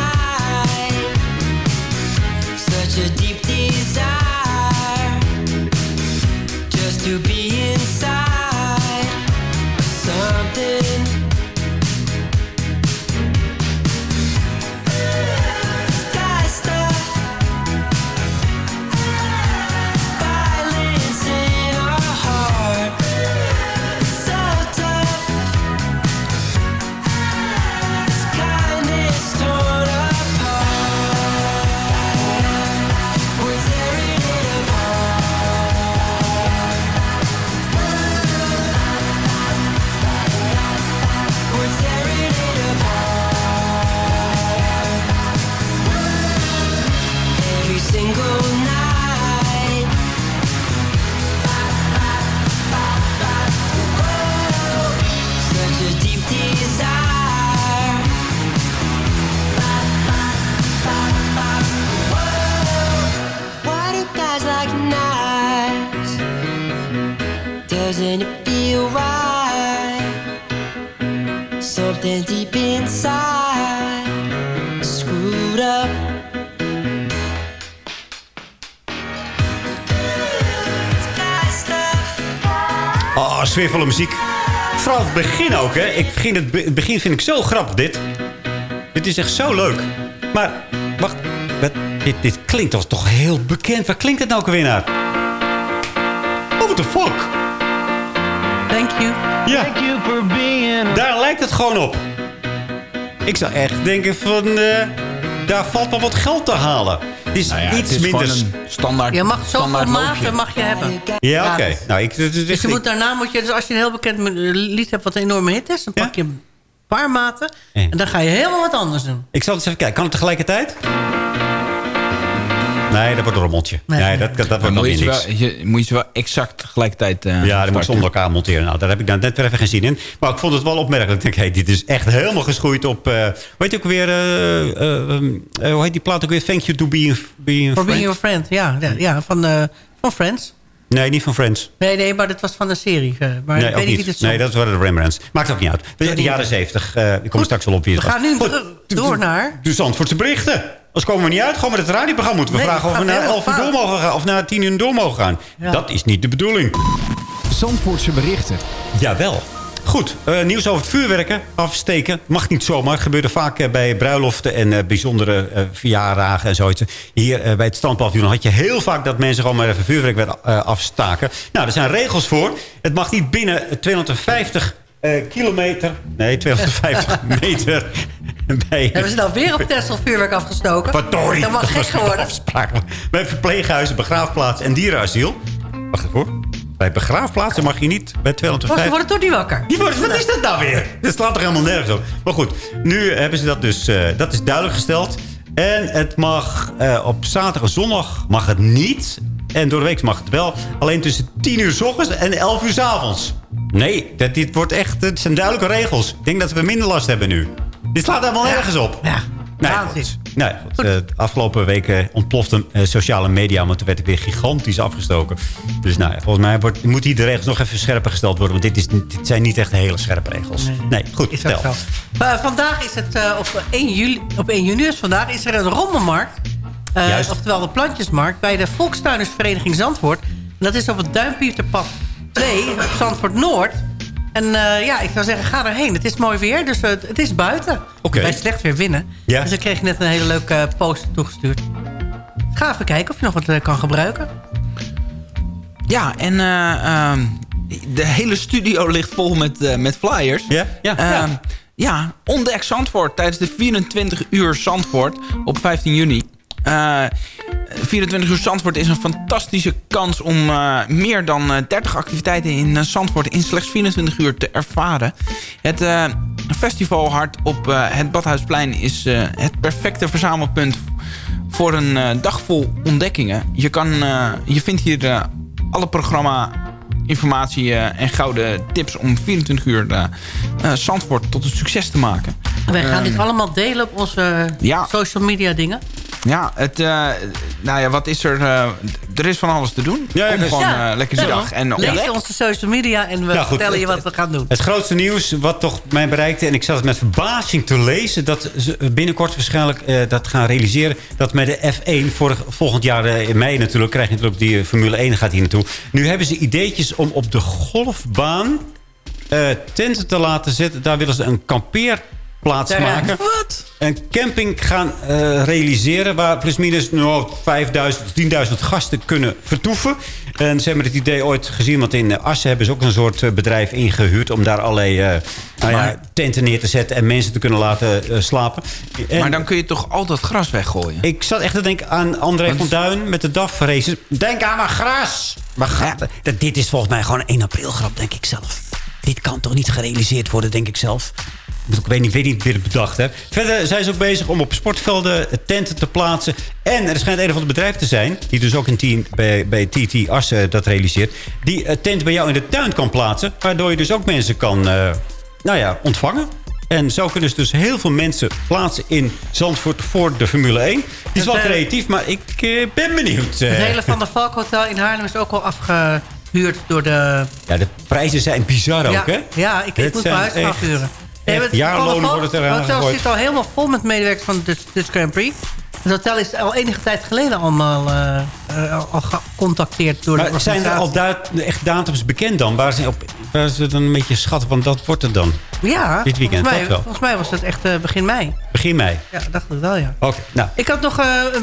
sfeervolle muziek. Vooral het begin ook, hè. Ik begin het, be- het begin vind ik zo grappig, dit. Dit is echt zo leuk. Maar, wacht. Wat, dit, dit klinkt toch, toch heel bekend. Waar klinkt het nou ook weer naar? Oh, what the fuck? Thank you. Ja. Daar lijkt het gewoon op. Ik zou echt denken van... eh, daar valt wel wat geld te halen. Het is Nou ja, iets het is minder... gewoon een standaard, Je mag zoveel standaard maten mag je hebben. Ja, oké. Nou, ik, het Dus je moet daarna moet je, dus als je een heel bekend lied hebt wat een enorme hit is, dan pak je een paar maten en dan ga je helemaal wat anders doen. Ik zal eens even kijken. Kan het tegelijkertijd? Nee, dat wordt een rommeltje. Nee, dat, dat, dat wordt Dan nog moet je, niks. wel, je, moet je ze wel exact tegelijkertijd eh Ja, dan moet ik ze onder elkaar monteren. Nou, daar heb ik nou net weer even geen zin in. Maar ik vond het wel opmerkelijk. Ik denk, hey, dit is echt helemaal geschoeid op... eh hoe heet ook weer... eh, eh, ehm, eh, hoe heet die plaat ook weer? Thank you to be, be a For friend. being your friend, ja. ja, ja van, eh, van Friends. Nee, niet van Friends. Nee, nee, maar dat was van een serie. eh, maar nee, ik weet niet niet. wie het nee, dat waren de Rembrandts. Maakt ook niet uit. We zijn in de jaren zeventig. Eh, ik kom straks wel op wie We gaan nu Goed, door naar... De Zandvoortse berichten. Anders komen we niet uit. Gewoon met het radioprogramma moeten we Nee, vragen of we naar 11 uur door mogen gaan. Of naar 10 uur door mogen gaan. Ja. Dat is niet de bedoeling. Zandvoortse berichten. Jawel. Goed, eh, nieuws over het vuurwerken. Afsteken. Mag niet zomaar. Het gebeurde vaak eh, bij bruiloften en eh, bijzondere eh, verjaardagen en zoiets. Hier bij het standpaviljoen had je heel vaak dat mensen gewoon maar even vuurwerk werden eh, afstaken. Nou, er zijn regels voor. Het mag niet binnen 250 eh, kilometer... Nee, 250 [LAUGHS] meter [LAUGHS] bij... Hebben ze nou weer op Texel vuurwerk afgestoken? Verdorie. Dat mag gek was een geworden. afspraak. Bij verpleeghuizen, begraafplaatsen en dierenasiel. Wacht even hoor. Bij begraafplaatsen mag je niet bij Was, 250... ze worden toch niet wakker? Die worden, wat is dat nou weer? Dat slaat toch helemaal nergens op. Maar goed, nu hebben ze dat dus... eh, dat is duidelijk gesteld. En het mag eh, op zaterdag en zondag mag het niet. En door de week mag het wel. Alleen tussen 10 uur s ochtends en 11 uur s avonds. Nee, dat, dit wordt echt... Het zijn duidelijke regels. Ik denk dat we minder last hebben nu. Dit slaat helemaal nergens op. Ja. Nee, goed. Nee, goed. Eh, de afgelopen weken ontplofte eh, sociale media... want er werd weer gigantisch afgestoken. Dus nou, ja, volgens mij wordt, moeten hier de regels nog even scherper gesteld worden... want dit, is, dit zijn niet echt hele scherpe regels. Nee, goed, Is vertel. Maar vandaag is het op 1 juli, op 1 juni, dus vandaag is er een rommelmarkt. Oftewel de plantjesmarkt bij de Volkstuinersvereniging Zandvoort. En dat is op het Duimpieterpad 2 op Zandvoort Noord. En uh, ja, ik zou zeggen, ga erheen. Het is mooi weer, dus uh, het is buiten. Oké. Bij slecht weer winnen. Ja. Dus ik kreeg net een hele leuke post toegestuurd. Ga even kijken of je nog wat kan gebruiken. Ja, en uh, um, de hele studio ligt vol met, uh, met flyers. Ja? Ja. Ja. ja, ontdek Zandvoort tijdens de 24 uur Zandvoort op 15 juni. Uh, 24 uur Zandvoort is een fantastische kans om uh, meer dan uh, 30 activiteiten in uh, Zandvoort in slechts 24 uur te ervaren. Het uh, festivalhart op het Badhuisplein is het perfecte verzamelpunt voor een dag vol ontdekkingen. Je, kan, je vindt hier alle programma informatie uh, en gouden tips om 24 uur uh, uh, Zandvoort tot een succes te maken. Wij gaan dit allemaal delen op onze ja. social media dingen. Ja, het, uh, nou ja, wat is er? Uh, er is van alles te doen. Ja, Om gewoon ja. uh, lekker die dag. En Lees onze social media en we ja, vertellen je wat we gaan doen. Het grootste nieuws wat toch mij bereikte... en ik zat het met verbazing te lezen... dat ze binnenkort waarschijnlijk uh, dat gaan realiseren... dat met de F1 vorig, volgend jaar in mei natuurlijk... krijg je natuurlijk die Formule 1 gaat hier naartoe. Nu hebben ze ideetjes om op de golfbaan... tenten te laten zetten. Daar willen ze een kampeer plaats Daar, maken. Wat? Een camping gaan uh, realiseren... waar plusminus nou, 5.000 10.000 gasten kunnen vertoeven. En ze hebben het idee ooit gezien... want in Assen hebben ze ook een soort bedrijf ingehuurd... om daar allerlei uh, nou ja, tenten neer te zetten... en mensen te kunnen laten slapen. En maar dan kun je toch al dat gras weggooien? Ik zat echt te denken aan André Want... van Duin met de DAF races. Denk aan mijn gras! Maar ja. dit is volgens mij gewoon een 1 april grap, denk ik zelf. Dit kan toch niet gerealiseerd worden, denk ik zelf. Ik weet niet, weet niet wie het bedacht heeft. Verder zijn ze ook bezig om op sportvelden tenten te plaatsen. En er schijnt een of ander bedrijf te zijn... die dus ook een team bij, bij TT Assen dat realiseert... die tent bij jou in de tuin kan plaatsen... waardoor je dus ook mensen kan uh, nou ja, ontvangen. En zo kunnen ze dus heel veel mensen plaatsen in Zandvoort voor de Formule 1. Het is wel creatief, maar ik uh, ben benieuwd. Het hele Van der Valk Hotel in Haarlem is ook al afgehuurd door de... Ja, de prijzen zijn bizar ja, ook, hè? Ja, ik, ik moet mijn huis gaan huren. Echt, jaarlonen worden er aan Het hotel zit al helemaal vol met medewerkers van de Dutch Grand Prix. Het hotel is al enige tijd geleden allemaal uh, uh, al gecontacteerd door maar de Zijn er al echt datums bekend dan? Waar ze, op, waar ze dan een beetje schatten van dat wordt het dan? Ja, Dit weekend, volgens, mij, wel. volgens mij was het echt uh, begin mei. Begin mei? Ja, dacht ik wel, ja. Oké, okay, nou. Ik had nog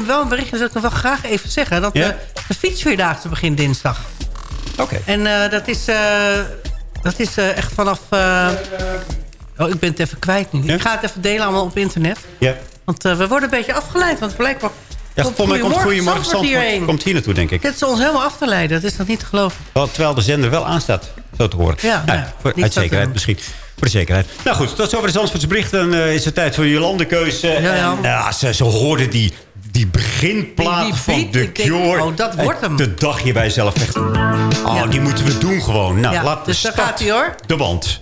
wel een berichtje, dat ik nog wel graag even zeggen. Dat ja? de fietsvierdaagse begint dinsdag. Oké. Okay. En dat is, dat is echt vanaf... Oh, ik ben het even kwijt nu. Ja? Ik ga het even delen allemaal op internet. Ja. Want uh, we worden een beetje afgeleid. Want blijkbaar ja, komt Goedemorgen Goedemorgen Zandvoort komt hier naartoe, denk ik. Het is ons helemaal af te leiden. Dat is nog niet te geloven. Terwijl de zender wel aanstaat, zo te horen. Ja, nou, ja, voor uit zekerheid misschien. Voor de zekerheid. Nou goed, tot zover de Zandvoortse berichten. Uh, is het tijd voor Jolande keuze. Ja, ja. Uh, ze, ze hoorden die, die beginplaat die, die van The Cure. Oh, dat wordt hem. De dag je bij jezelf echt... Oh, ja. die moeten we doen gewoon. Nou, ja, laat dus de daar gaat hij hoor. De band.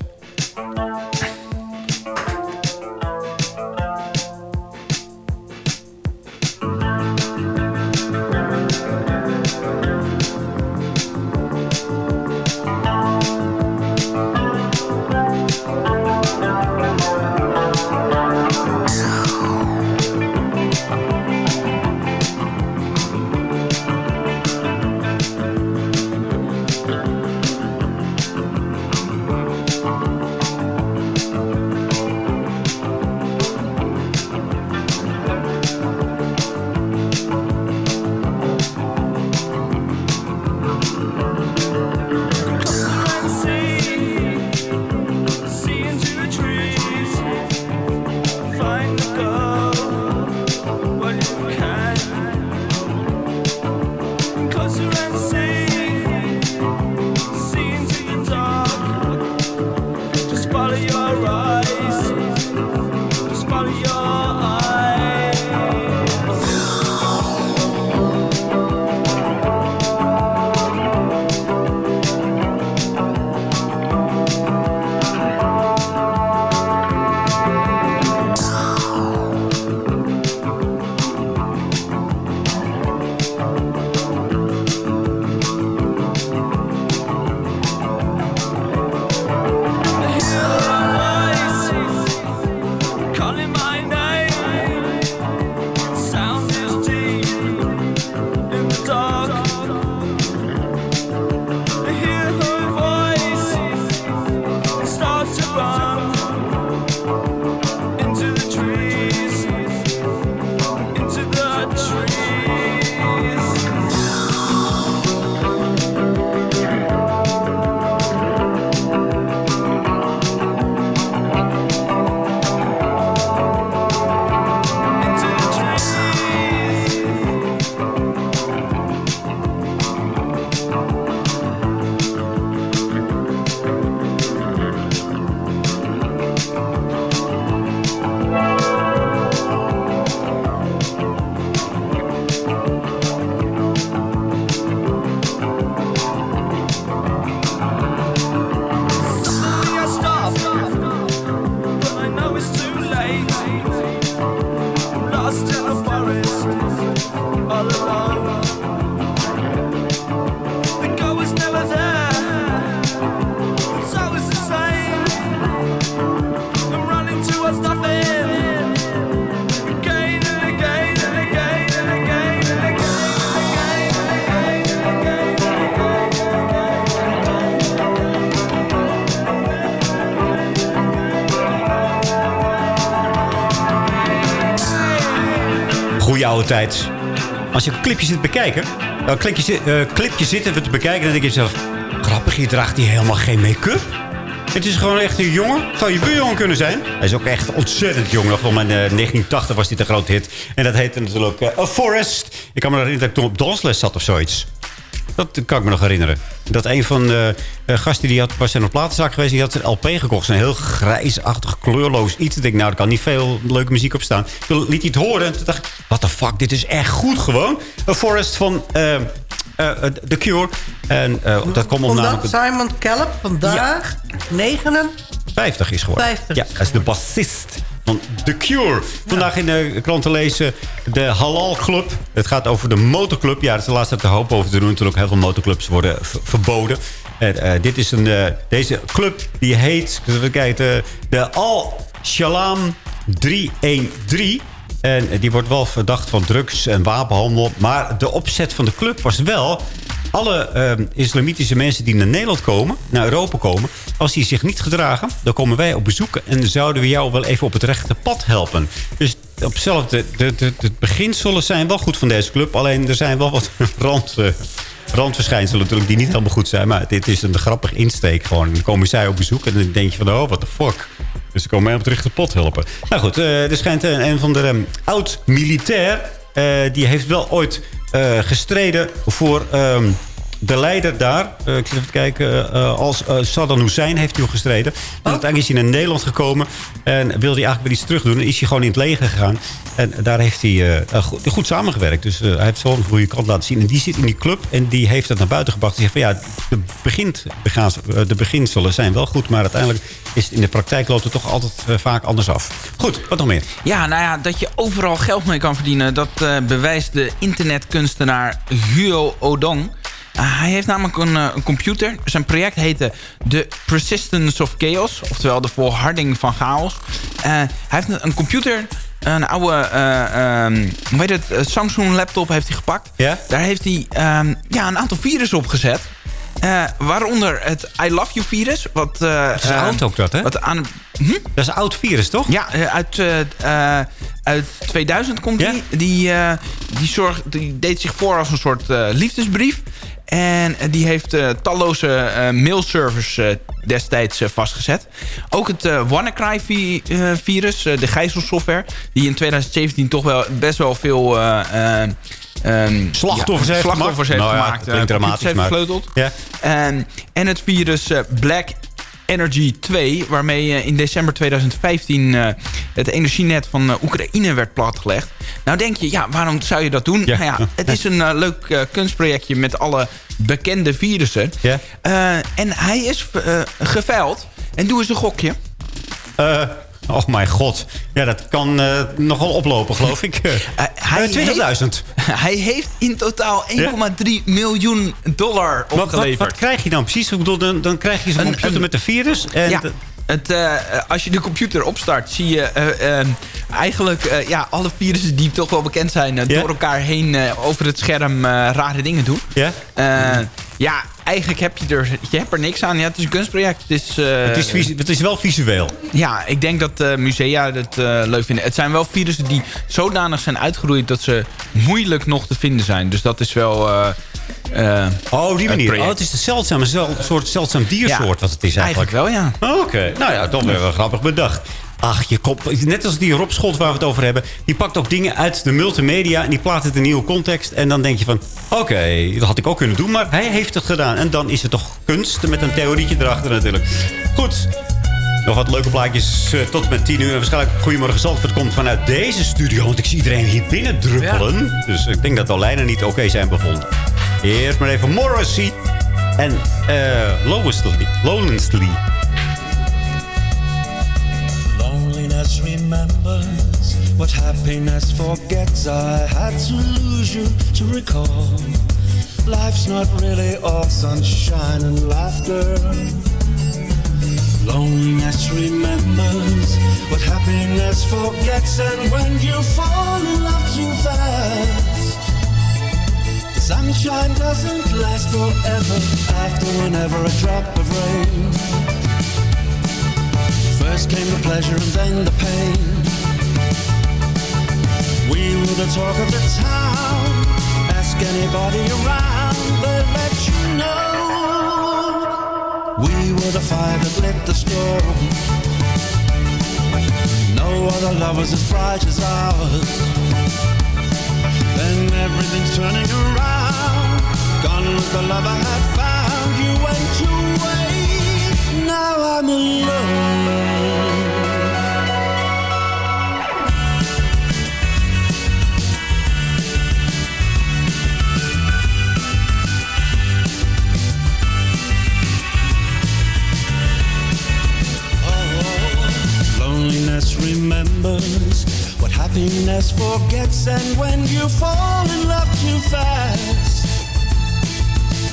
Als je een clipje zit bekijken... Een clipje, eh, clipje zitten we te bekijken... dan denk je zelf... Grappig, hier draagt hij helemaal geen make-up. Het is gewoon echt een jongen. Zou je buurjongen kunnen zijn. Hij is ook echt ontzettend jong. Nog van in 1980 was dit een grote hit. En dat heette natuurlijk eh, A Forest. Ik kan me herinneren dat ik toen op dansles zat of zoiets. Dat kan ik me nog herinneren. Dat een van de eh, gasten die had, was in een platenzaak geweest... die had een LP gekocht. Een heel grijsachtig, kleurloos iets. Ik denk, nou, er kan niet veel leuke muziek op staan. Toen liet hij horen. Dacht the fuck, dit is echt goed gewoon. A Forest van eh, eh, The Cure. En eh, dat komt om Vandaag namelijk... Simon Caleb, vandaag 9. 50 is geworden. 50. Ja, dat is de bassist van The Cure. Vandaag in de krant te lezen de Halal Club. Het gaat over de motorclub. Ja, er is de laatste tijd te hoop over te doen. Natuurlijk heel veel motorclubs worden verboden. En, dit is een, deze club die heet, even kijken, de Al Shalam 313. En die wordt wel verdacht van drugs en wapenhandel. Maar de opzet van de club was wel... alle eh, islamitische mensen die naar Nederland komen, naar Europa komen... als die zich niet gedragen, dan komen wij op bezoek... en zouden we jou wel even op het rechte pad helpen. Dus op zelf, de, de, de, de beginselen zijn wel goed van deze club. Alleen er zijn wel wat [LAUGHS] rand... eh, randverschijnselen natuurlijk die niet helemaal goed zijn. Maar dit is een grappig insteek gewoon. Dan komen zij op bezoek en dan denk je van... oh, what the fuck. Dus ze komen mij op het rechte pot helpen. Nou goed, eh, er schijnt een, een van de ehm, oud-militair... eh, die heeft wel ooit eh, gestreden voor... ehm, de leider daar, eh, ik zit even te kijken, eh, als eh, Saddam Hussein heeft hij ook gestreden. En uiteindelijk is hij naar Nederland gekomen en wilde hij eigenlijk weer iets terug doen. En is hij gewoon in het leger gegaan. En daar heeft hij goed, goed samengewerkt. Dus hij heeft zo'n goede kant laten zien. En die zit in die club en die heeft dat naar buiten gebracht. Die zegt van ja, de, begint, de beginselen zijn wel goed. Maar uiteindelijk is het in de praktijk loopt het toch altijd vaak anders af. Goed, wat nog meer? Ja, nou ja, dat je overal geld mee kan verdienen... dat bewijst de internetkunstenaar Huo Odong. Uh, hij heeft namelijk een, eh, een computer. Zijn project heette The Persistence of Chaos. Oftewel de volharding van chaos. Uh, hij heeft een, een computer... Een oude eh, ehm, hoe heet het, eh, Samsung laptop heeft hij gepakt. Daar heeft hij ehm, ja, een aantal virussen op gezet. Eh, waaronder het I Love You virus. Wat, eh, Dat is eh, oud ook dat, hè? Wat aan, hm? Dat is een oud virus, toch? Ja, eh, uit, eh, eh, uit 2000 komt die. Die, eh, die, zorg, die deed zich voor als een soort eh, liefdesbrief. En die heeft eh, talloze eh, mailservers eh, destijds vastgezet. Ook het WannaCry-virus, de gijzelsoftware... die in 2017 toch wel best wel veel... eh, eh, ehm, Slachtoffers ja, heeft slachtoffers gemaakt. heeft Nou ja, gemaakt. klinkt eh, dramatisch, heeft maar-. Ja. En het virus Black Energy 2, waarmee eh, in december 2015 eh, het energienet van eh, Oekraïne werd platgelegd. Nou denk je, ja, waarom zou je dat doen? Nou ja, het is een leuk kunstprojectje met alle bekende virussen. Eh, en hij is geveild. En doe eens een gokje. Eh, oh mijn god. Ja, dat kan eh, nogal oplopen, geloof ik. Eh, hij Eh, 20.000. [LAUGHS] Hij heeft in totaal 1,3 miljoen dollar Wat, wat, opgeleverd. wat krijg je dan precies? Ik bedoel, dan, dan krijg je zo'n computer een- met een virus. En ja. de- Het, eh, als je de computer opstart, zie je eh, eh, eigenlijk eh, ja, alle virussen die toch wel bekend zijn... eh, door elkaar heen eh, over het scherm eh, rare dingen doen. Ja? Ja, eigenlijk heb je er, je hebt er niks aan. Ja, het is een kunstproject. Het is, eh, het, is het is wel visueel. ja, ik denk dat eh, musea het eh, leuk vinden. Het zijn wel virussen die zodanig zijn uitgeroeid... dat ze moeilijk nog te vinden zijn. Dus dat is wel... Oh, die manier. Oh, het is een zeldzame, zel- soort zeldzaam diersoort wat het is eigenlijk. Eigenlijk wel, ja. Oh, Oké, nou ja, toch weer wel grappig bedacht. Ach, je komt, net als die Rob Schot waar we het over hebben... die pakt ook dingen uit de multimedia... en die plaatst het in een nieuwe context. En dan denk je van, oké, dat had ik ook kunnen doen... maar hij heeft het gedaan. En dan is het toch kunst met een theorietje erachter natuurlijk. Goed, nog wat leuke plaatjes eh, tot met 10 uur. En waarschijnlijk Goedemorgen Zandvoort komt vanuit deze studio. Want ik zie iedereen hier binnen druppelen. Dus ik denk dat de lijnen niet oké zijn bevonden. Eerst maar even Morrissey en eh Lowensley. Loneliness remembers what happiness forgets. I had to lose you to recall. Life's not really all sunshine and laughter. Loneliness remembers what happiness forgets. And when you fall in love too fast, sunshine doesn't last forever. After whenever a drop of rain. First came the pleasure and then the pain. We were the talk of the town. Ask anybody around, they'll let you know. We were the fire that lit the storm. No other love was as bright as ours. Then everything's turning around. Gone with the love I had found. You went away. Now I'm alone. Remembers what happiness forgets, and when you fall in love too fast,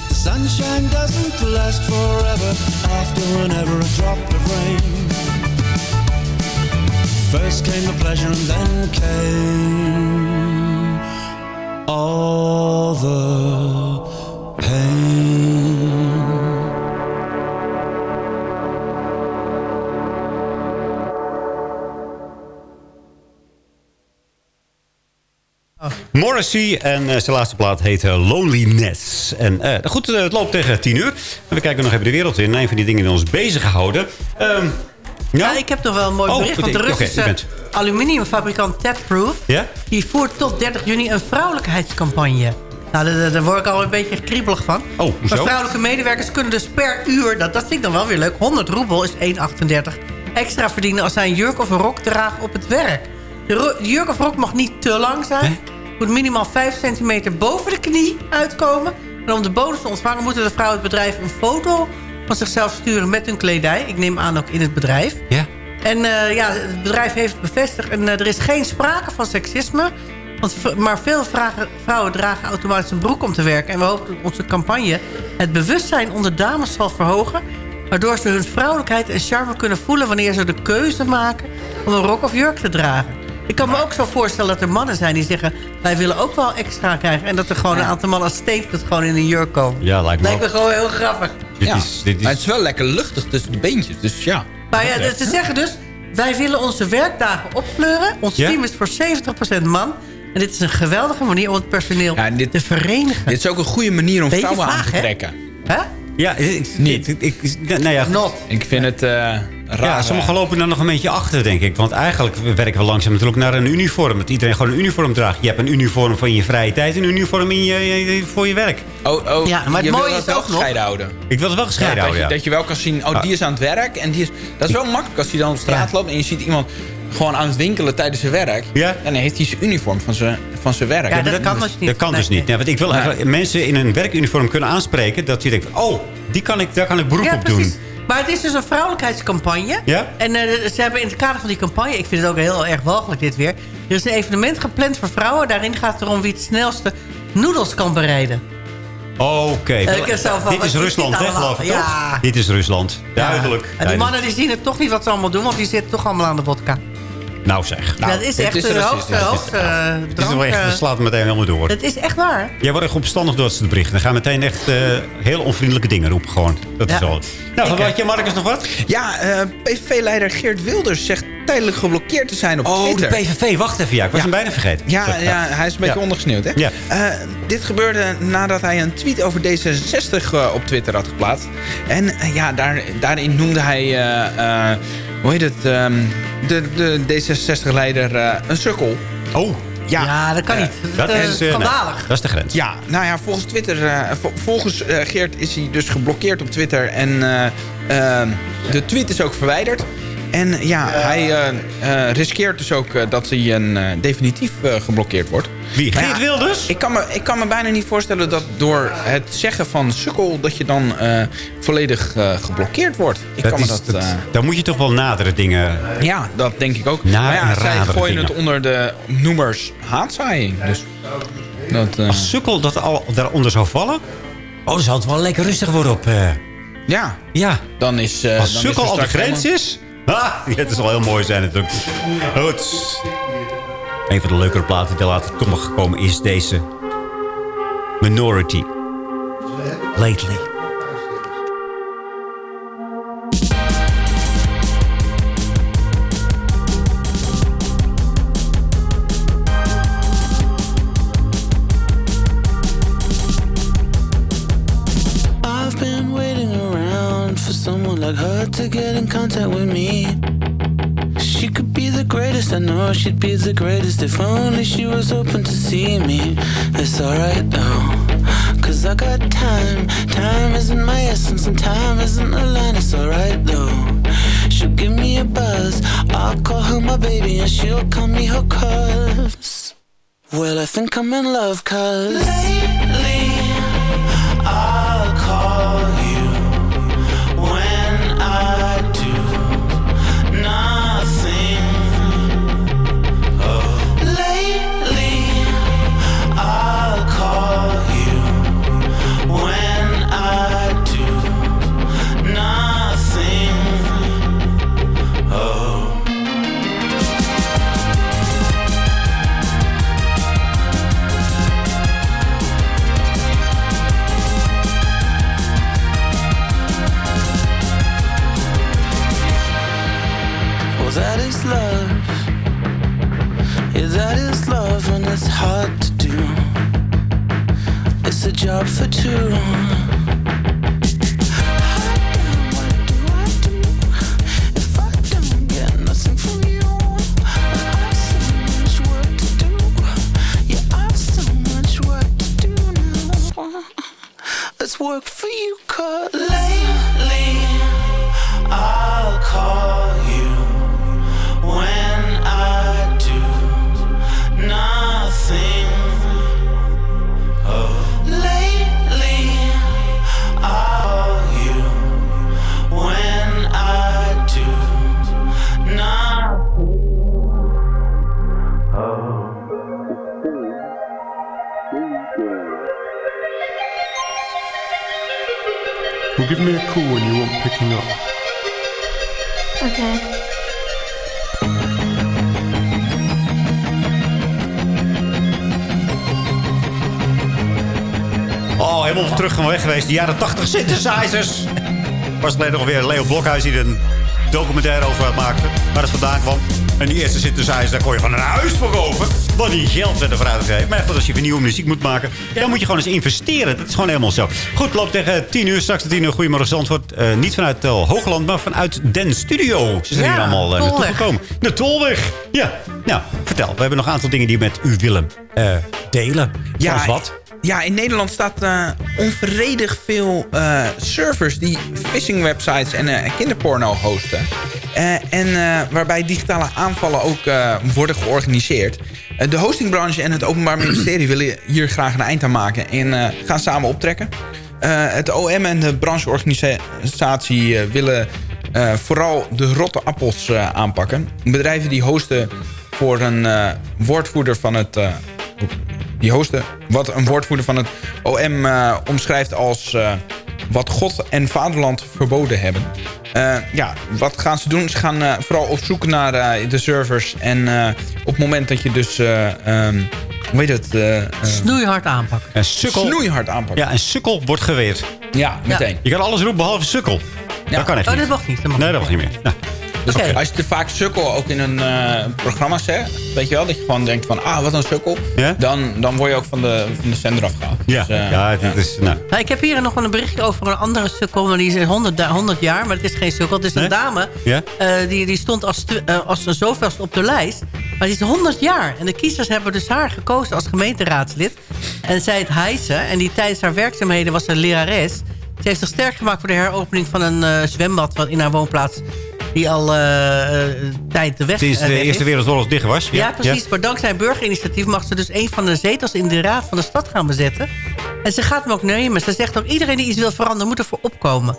the sunshine doesn't last forever after whenever a drop of rain. First came the pleasure, and then came all the pain. Morrissey en eh, zijn laatste plaat heet eh, Loneliness. En eh, goed, het loopt tegen tien uur. En we kijken nog even de wereld in. Een van die dingen die ons bezighouden. Ehm Ja, ik heb nog wel een mooi Oh, bericht. Want de Russische bent- aluminiumfabrikant Tapproof... Ja? die voert tot 30 juni een vrouwelijkheidscampagne. Nou, daar, word ik al een beetje kriebelig van. Oh, hoezo? Maar vrouwelijke medewerkers kunnen dus per uur... Dat, dat vind ik dan wel weer leuk. 100 roebel is 1,38 extra verdienen... als zij een jurk of een rok dragen op het werk. De jurk of rok mag niet te lang zijn. Moet minimaal 5 centimeter boven de knie uitkomen. En om de bonus te ontvangen... moeten de vrouwen het bedrijf een foto van zichzelf sturen met hun kledij. Ik neem aan ook in het bedrijf. Ja. En eh, ja, het bedrijf heeft bevestigd. En eh, er is geen sprake van seksisme. Want, maar veel vragen- vrouwen dragen automatisch een broek om te werken. En we hopen dat onze campagne het bewustzijn onder dames zal verhogen. Waardoor ze hun vrouwelijkheid en charme kunnen voelen... wanneer ze de keuze maken om een rok of jurk te dragen. Ik kan me ook zo voorstellen dat er mannen zijn die zeggen... wij willen ook wel extra krijgen. En dat er gewoon een aantal mannen als Steve gewoon in een jurk komen. Ja, lijkt me Lijkt me gewoon heel grappig. Dit Ja. is, dit is... Maar het is wel lekker luchtig tussen de beentjes. Dus ja. Maar ja, ze zeggen dus... wij willen onze werkdagen opfleuren. Ons Ja? team is voor 70% man. En dit is een geweldige manier om het personeel te verenigen. Dit is ook een goede manier om Beetje vrouwen aan te trekken. Hè? Ja, ik, Niet. Ik, ik, nou ja, Not. Ik vind het eh raar. Ja, sommigen lopen daar nog een beetje achter, denk ik. Want eigenlijk werken we langzaam natuurlijk naar een uniform. Dat iedereen gewoon een uniform draagt. Je hebt een uniform voor je vrije tijd en een uniform in je, je- voor je werk. Oh, oh, Ja, maar het je mooie is dat wel gescheiden houden. Ik wil het wel gescheiden dat, houden, je, ja. dat je wel kan zien, oh, Ah. die is aan het werk. En die is, dat is wel makkelijk als hij dan op straat loopt en je ziet iemand gewoon aan het winkelen tijdens zijn werk. Ja. En dan heeft hij zijn uniform van zijn, van zijn werk. Ja, dat kan dus niet. Dat kan dus Nee, niet. Ja, want ik wil Nee. eigenlijk mensen in een werkuniform kunnen aanspreken... dat je denkt, oh, die kan ik, daar kan ik beroep Ja, op precies. doen. Maar het is dus een vrouwelijkheidscampagne. Ja? En eh, ze hebben in het kader van die campagne... ik vind het ook heel erg walgelijk dit weer... er is een evenement gepland voor vrouwen. Daarin gaat het erom wie het snelste noedels kan bereiden. Oké. Eh, dit is Rusland, hè, geloof ik, Ja. toch? Dit is Rusland. Duidelijk. En die mannen die zien het toch niet wat ze allemaal doen... want die zitten toch allemaal aan de vodka. Nou zeg. Nou, dat is het echt is de hoogste, Het is- hoogste eh, Het is drank, wel echt, slaat me meteen helemaal door. Het is echt waar. Jij wordt echt opstandig door het bericht. Dan gaan meteen echt eh, heel onvriendelijke dingen roepen gewoon. Dat is Ja. al. Nou, wat had je, Marcus, nog wat? Ja, eh, PVV-leider Geert Wilders zegt tijdelijk geblokkeerd te zijn op Oh, Twitter. de PVV. Wacht even, ja. Ik was Ja. hem bijna vergeten. Ja, ja, hij is een beetje Ja. ondergesneeuwd, hè? Ja. Eh, dit gebeurde nadat hij een tweet over D66 eh, op Twitter had geplaatst. En ja, daar, daarin noemde hij... eh, eh, hoe heet het? ehm, de de D66-leider eh, een sukkel. Oh. Ja, Ja, dat kan niet. Dat, Dat is eh, nee, schandalig. dat is de grens. Ja, nou ja, volgens Twitter, eh, vo- volgens eh, Geert is hij dus geblokkeerd op Twitter. En eh, eh, de tweet is ook verwijderd. En ja, hij eh, eh, riskeert dus ook eh, dat hij een, eh, definitief eh, geblokkeerd wordt. Wie? Geert ja, Wilders? Ik kan, me, ik kan me bijna niet voorstellen dat door het zeggen van sukkel... dat je dan eh, volledig eh, geblokkeerd wordt. Ik kan me is, dat... dat, eh, dan moet je toch wel nadere dingen... ja, dat denk ik ook. Maar ja, zij gooien dingen. het onder de noemers haatzaaiing. Dus dat... eh, Als sukkel dat al daaronder zou vallen... Oh, dan zal het wel lekker rustig worden op... eh, ja, ja. dan is... eh, Als dan sukkel is al de grens helemaal- is... Ah, [LAUGHS] ja, het zal heel mooi zijn natuurlijk. Goed. Een van de leukere platen die later komen gekomen is deze. Minority. Lately. I've been waiting around for someone like her to get in contact with me. She could be the greatest, I know she'd be the greatest if only she was open to see me. It's alright though, cause I got time. Time isn't my essence, and time isn't a line, it's alright though. She'll give me a buzz, I'll call her my baby, and she'll call me her cuz. Well, I think I'm in love, cuz lately I have so much work give me a call when you want picking up. Okay. Oh, helemaal terug van weg geweest. De jaren 80 synthesizers. Was alleen nog weer Leo Blokhuis die er een documentaire over maakte. Waar het vandaan kwam. En die eerste synthesizer, daar kon je van een huis voor kopen. Wat die geld werd ervoor uitgegeven. Maar goed, als je weer nieuwe muziek moet maken, dan moet je gewoon eens investeren. Dat is gewoon helemaal zo. Goed, loopt tegen 10 uur. Straks de 10 uur. Goedemorgen Zandvoort. Eh, niet vanuit uh, Hoogland, maar vanuit Den Studio. Ze zijn Ja, hier allemaal uh, naartoe gekomen. De Tolweg. Ja. Nou, vertel. We hebben nog een aantal dingen die we met u willen eh, delen. Ja, Zoals wat? Ja, in Nederland staat eh onvredig veel eh, servers die phishing websites en eh, kinderporno hosten. En waarbij digitale aanvallen ook worden georganiseerd. De hostingbranche en het Openbaar [CLEARS THROAT] Ministerie willen hier graag een eind aan maken en gaan samen optrekken. Het OM en de brancheorganisatie willen vooral de rotte appels aanpakken. Bedrijven die hosten voor een woordvoerder van het... die hosten wat een woordvoerder van het OM eh, omschrijft als eh, wat God en vaderland verboden hebben. Eh, ja, wat gaan ze doen? Ze gaan eh, vooral op zoek naar eh, de servers. En eh, op het moment dat je dus... eh, ehm, hoe heet het? Snoeihard aanpakken. En sukkel. Snoeihard aanpakken. Ja, en sukkel wordt geweerd. Ja, meteen. Je kan alles roepen behalve sukkel. Dat kan echt Oh, niet. dat mag niet. Dat mag Nee, dat mag niet meer. Nou, Dus Oké. als je te vaak sukkel ook in een eh, programma zegt... weet je wel, dat je gewoon denkt van... ah, wat een sukkel. Dan, dan word je ook van de, van de zender afgehaald. ja, Dus, eh, ja, het is... Nou, Nou, ik heb hier nog wel een berichtje over een andere sukkel. Maar die is 100, da- 100 jaar, maar het is geen sukkel. Het is een Nee? dame. Ja? eh, die, die stond als, eh, als een zoveelste op de lijst. Maar die is 100 jaar. En de kiezers hebben dus haar gekozen als gemeenteraadslid. En zij het Heijsen. En die tijdens haar werkzaamheden was een lerares. Ze heeft zich sterk gemaakt voor de heropening van een eh, zwembad... Wat in haar woonplaats die al eh, tijd de weg sinds eh, de weg Eerste. Wereldoorlog dicht was. Ja, precies. Maar dankzij een burgerinitiatief mag ze dus een van de zetels in de raad van de stad gaan bezetten. En ze gaat hem ook nemen. Ze zegt ook, iedereen die iets wil veranderen moet ervoor opkomen.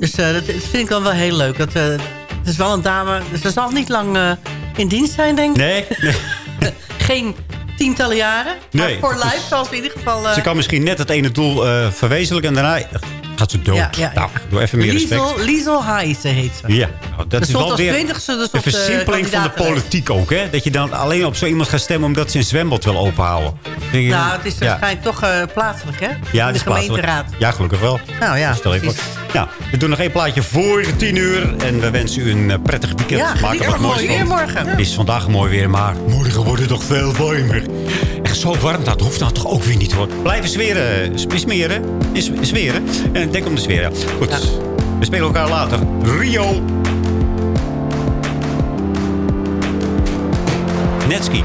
Dus dat, vind ik dan wel heel leuk. Dat, het is wel een dame, ze zal niet lang in dienst zijn, denk ik. Nee, nee. [LAUGHS] Geen tientallen jaren. Maar Nee, voor het is- life zal ze in ieder geval... Ze kan misschien net het ene doel verwezenlijken en daarna gaat ze dood. Ja, ja, Nou, doe even meer respect. Liesel, Liesel Heijsen heet ze. Ja, nou, dat is wel weer twintigste dus de op de versimpeling van de politiek ook. Hè? Dat je dan alleen op zo iemand gaat stemmen omdat ze een zwembad wil openhouden. Denk je, Nou, het is waarschijnlijk toch eh, plaatselijk, hè? Ja, in de gemeenteraad. Ja, gelukkig wel. Nou ja, Stel precies. Nou, we doen nog één plaatje voor tien uur. En we wensen u een eh, prettig weekend. Ja, Maak er wat mooi weer morgen. Het is vandaag mooi weer, maar morgen wordt het toch veel warmer. Echt zo warm, dat hoeft nou toch ook weer niet hoor. Blijven zweren, smeren, is, zweren. En denk om de sfeer, ja. Goed. We spelen elkaar later. Rio. Netski.